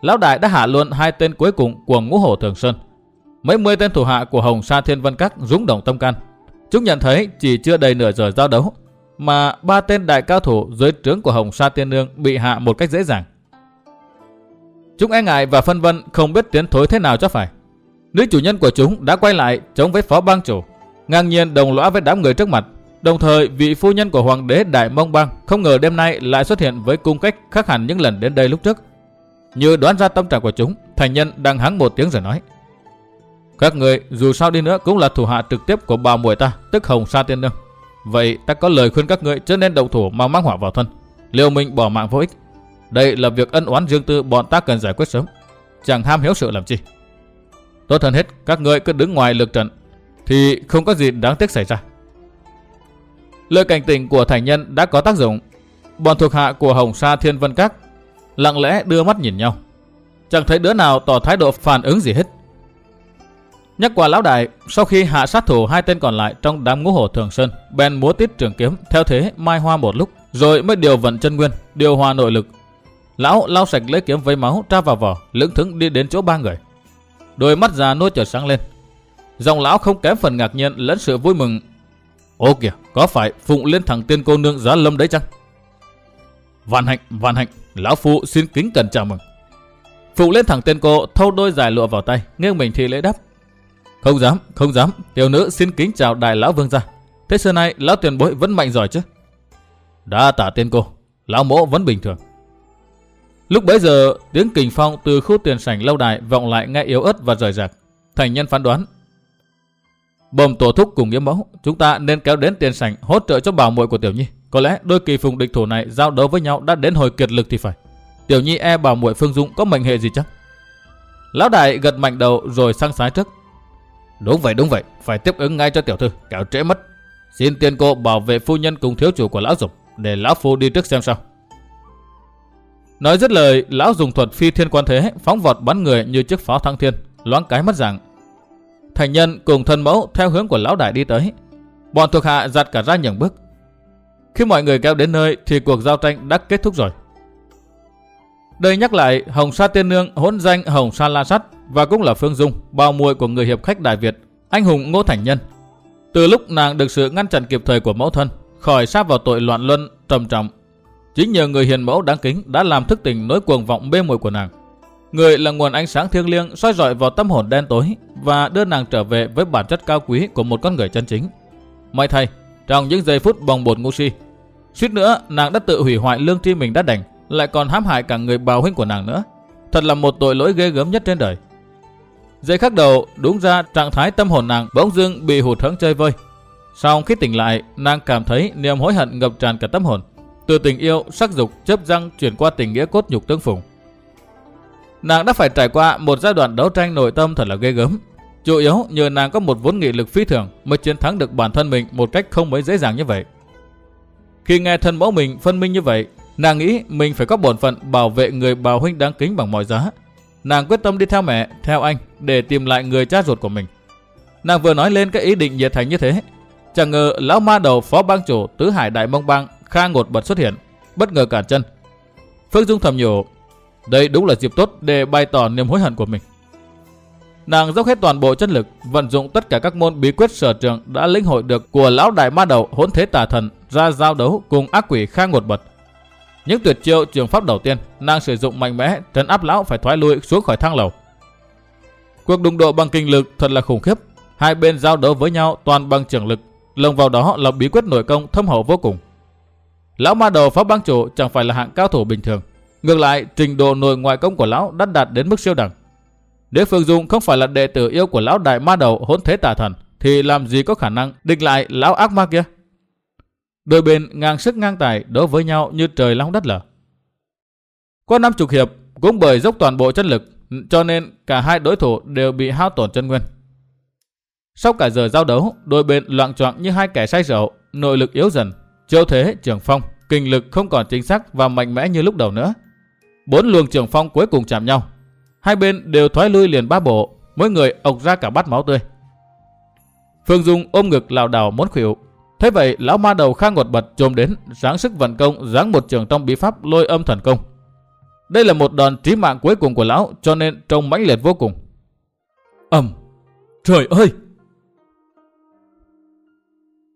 Speaker 1: lão đại đã hạ luôn hai tên cuối cùng của ngũ hổ thường sơn. Mấy mươi tên thủ hạ của Hồng Sa Thiên Vân Các rúng động tâm can. Chúng nhận thấy chỉ chưa đầy nửa giờ giao đấu mà ba tên đại cao thủ dưới trướng của Hồng Sa Tiên Nương bị hạ một cách dễ dàng. Chúng e ngại và phân vân không biết tiến thối thế nào cho phải. Nữ chủ nhân của chúng đã quay lại chống với phó bang chủ, ngang nhiên đồng lõa với đám người trước mặt. Đồng thời, vị phu nhân của hoàng đế Đại Mông Bang không ngờ đêm nay lại xuất hiện với cung cách khác hẳn những lần đến đây lúc trước. Như đoán ra tâm trạng của chúng, thành nhân đang hắng một tiếng rồi nói. Các người dù sao đi nữa cũng là thủ hạ trực tiếp của bà muội ta, tức Hồng Sa Tiên Nương. Vậy ta có lời khuyên các người chớ nên động thủ mà mang hỏa vào thân. Liều mình bỏ mạng vô ích. Đây là việc ân oán riêng tư bọn ta cần giải quyết sớm. Chẳng ham hiếu sự làm chi. Tốt hơn hết, các người cứ đứng ngoài lực trận thì không có gì đáng tiếc xảy ra. Lời cảnh tỉnh của thành nhân đã có tác dụng. Bọn thuộc hạ của Hồng Sa Thiên Vân Các lặng lẽ đưa mắt nhìn nhau. Chẳng thấy đứa nào tỏ thái độ phản ứng gì hết. Nhắc qua lão đại, sau khi hạ sát thủ hai tên còn lại trong đám ngũ hổ thường sơn, bèn múa tít trường kiếm theo thế mai hoa một lúc, rồi mới điều vận chân nguyên, điều hòa nội lực. Lão lau sạch lấy kiếm với máu tra vào vỏ, lững thững đi đến chỗ ba người. Đôi mắt già nuôi chợt sáng lên. Dòng lão không kém phần ngạc nhiên lẫn sự vui mừng. Ô kìa, có phải phụng lên thằng tiên cô nương giá lâm đấy chăng? Vạn hạnh, vạn hạnh, lão phụ xin kính cần chào mừng. Phụng lên thẳng tên cô thâu đôi dài lụa vào tay, nghiêng mình thì lễ đáp. Không dám, không dám, tiểu nữ xin kính chào đại lão vương gia. Thế xưa nay lão tiền bối vẫn mạnh giỏi chứ? Đã tả tên cô, lão mỗ vẫn bình thường. Lúc bấy giờ, tiếng kình phong từ khu tiền sảnh lâu đài vọng lại nghe yếu ớt và rời rạc. Thành nhân phán đoán. Bồm tổ thúc cùng yếm mẫu, chúng ta nên kéo đến tiền sảnh hỗ trợ cho bảo muội của Tiểu Nhi. Có lẽ đôi kỳ phùng địch thủ này giao đấu với nhau đã đến hồi kiệt lực thì phải. Tiểu Nhi e bảo muội Phương Dung có mệnh hệ gì chắc? Lão đại gật mạnh đầu rồi sang sái trước. Đúng vậy, đúng vậy, phải tiếp ứng ngay cho tiểu thư, kẻo trễ mất. Xin tiên cô bảo vệ phu nhân cùng thiếu chủ của lão dục, để lão phu đi trước xem sao. Nói dứt lời, lão dùng thuật phi thiên quan thế, phóng vọt bắn người như chiếc pháo thăng thiên, loáng cái mất dạng. Thành nhân cùng thân mẫu theo hướng của lão đại đi tới. Bọn thuộc hạ giặt cả ra nhường bước. Khi mọi người kéo đến nơi thì cuộc giao tranh đã kết thúc rồi. Đây nhắc lại Hồng Sa Tiên Nương hỗn danh Hồng Sa La Sắt và cũng là Phương Dung, bao muội của người hiệp khách Đại Việt, anh hùng Ngô Thành Nhân. Từ lúc nàng được sự ngăn chặn kịp thời của mẫu thân, khỏi sát vào tội loạn luân trầm trọng, chính nhờ người hiền mẫu đáng kính đã làm thức tỉnh nỗi cuồng vọng bê muội của nàng. Người là nguồn ánh sáng thiêng liêng soi rọi vào tâm hồn đen tối và đưa nàng trở về với bản chất cao quý của một con người chân chính. May thay, trong những giây phút bồng bột ngu si, suýt nữa nàng đã tự hủy hoại lương tri mình đã đành, lại còn hãm hại cả người bào huynh của nàng nữa. Thật là một tội lỗi ghê gớm nhất trên đời. Giây khắc đầu, đúng ra trạng thái tâm hồn nàng bỗng dưng bị hụt hẫng chơi vơi. Sau khi tỉnh lại, nàng cảm thấy niềm hối hận ngập tràn cả tâm hồn. Từ tình yêu, sắc dục, chấp răng chuyển qua tình nghĩa cốt nhục tương phùng. Nàng đã phải trải qua một giai đoạn đấu tranh nội tâm thật là ghê gớm. Chủ yếu nhờ nàng có một vốn nghị lực phi thường mới chiến thắng được bản thân mình một cách không mấy dễ dàng như vậy. Khi nghe thân mẫu mình phân minh như vậy, nàng nghĩ mình phải có bổn phận bảo vệ người bào huynh đáng kính bằng mọi giá. Nàng quyết tâm đi theo mẹ, theo anh để tìm lại người cha ruột của mình. Nàng vừa nói lên cái ý định nhiệt thành như thế, chẳng ngờ lão ma đầu phó bang chủ tứ hải đại mông bang Kha ngột bật xuất hiện, bất ngờ cả chân. Phương Dung thầm nhủ, đây đúng là dịp tốt để bày tỏ niềm hối hận của mình. Nàng dốc hết toàn bộ chất lực, vận dụng tất cả các môn bí quyết sở trường đã lĩnh hội được của lão đại ma đầu hỗn thế tà thần ra giao đấu cùng ác quỷ khang ngột bật. Những tuyệt chiêu trường pháp đầu tiên, nàng sử dụng mạnh mẽ trấn áp lão phải thoái lui xuống khỏi thang lầu. Cuộc đụng độ bằng kinh lực thật là khủng khiếp. Hai bên giao đấu với nhau toàn bằng trường lực, lồng vào đó là bí quyết nội công thâm hậu vô cùng. Lão ma đầu pháp bang chủ chẳng phải là hạng cao thủ bình thường. Ngược lại, trình độ nội ngoại công của lão đã đạt đến mức siêu đẳng. Nếu Phương Dung không phải là đệ tử yêu của lão đại ma đầu hỗn thế tà thần, thì làm gì có khả năng địch lại lão ác ma kia? Đôi bên ngang sức ngang tài đối với nhau như trời long đất lở. Qua năm chục hiệp, cũng bởi dốc toàn bộ chất lực, cho nên cả hai đối thủ đều bị hao tổn chân nguyên. Sau cả giờ giao đấu, đôi bên loạn choạng như hai kẻ say rượu, nội lực yếu dần, chiêu thế trường phong, kinh lực không còn chính xác và mạnh mẽ như lúc đầu nữa. Bốn luồng trường phong cuối cùng chạm nhau. Hai bên đều thoái lui liền ba bộ, mỗi người ộc ra cả bát máu tươi. Phương Dung ôm ngực lảo đảo muốn khuỵu, Thế vậy, lão ma đầu khang ngột bật trồm đến, giáng sức vận công, giáng một trường trong bí pháp lôi âm thần công. Đây là một đòn trí mạng cuối cùng của lão, cho nên trông mãnh liệt vô cùng. Ầm! Trời ơi!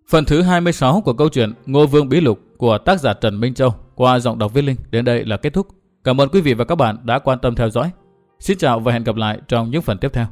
Speaker 1: Phần thứ 26 của câu chuyện Ngô Vương Bí Lục của tác giả Trần Minh Châu qua giọng đọc viết linh đến đây là kết thúc. Cảm ơn quý vị và các bạn đã quan tâm theo dõi. Xin chào và hẹn gặp lại trong những phần tiếp theo.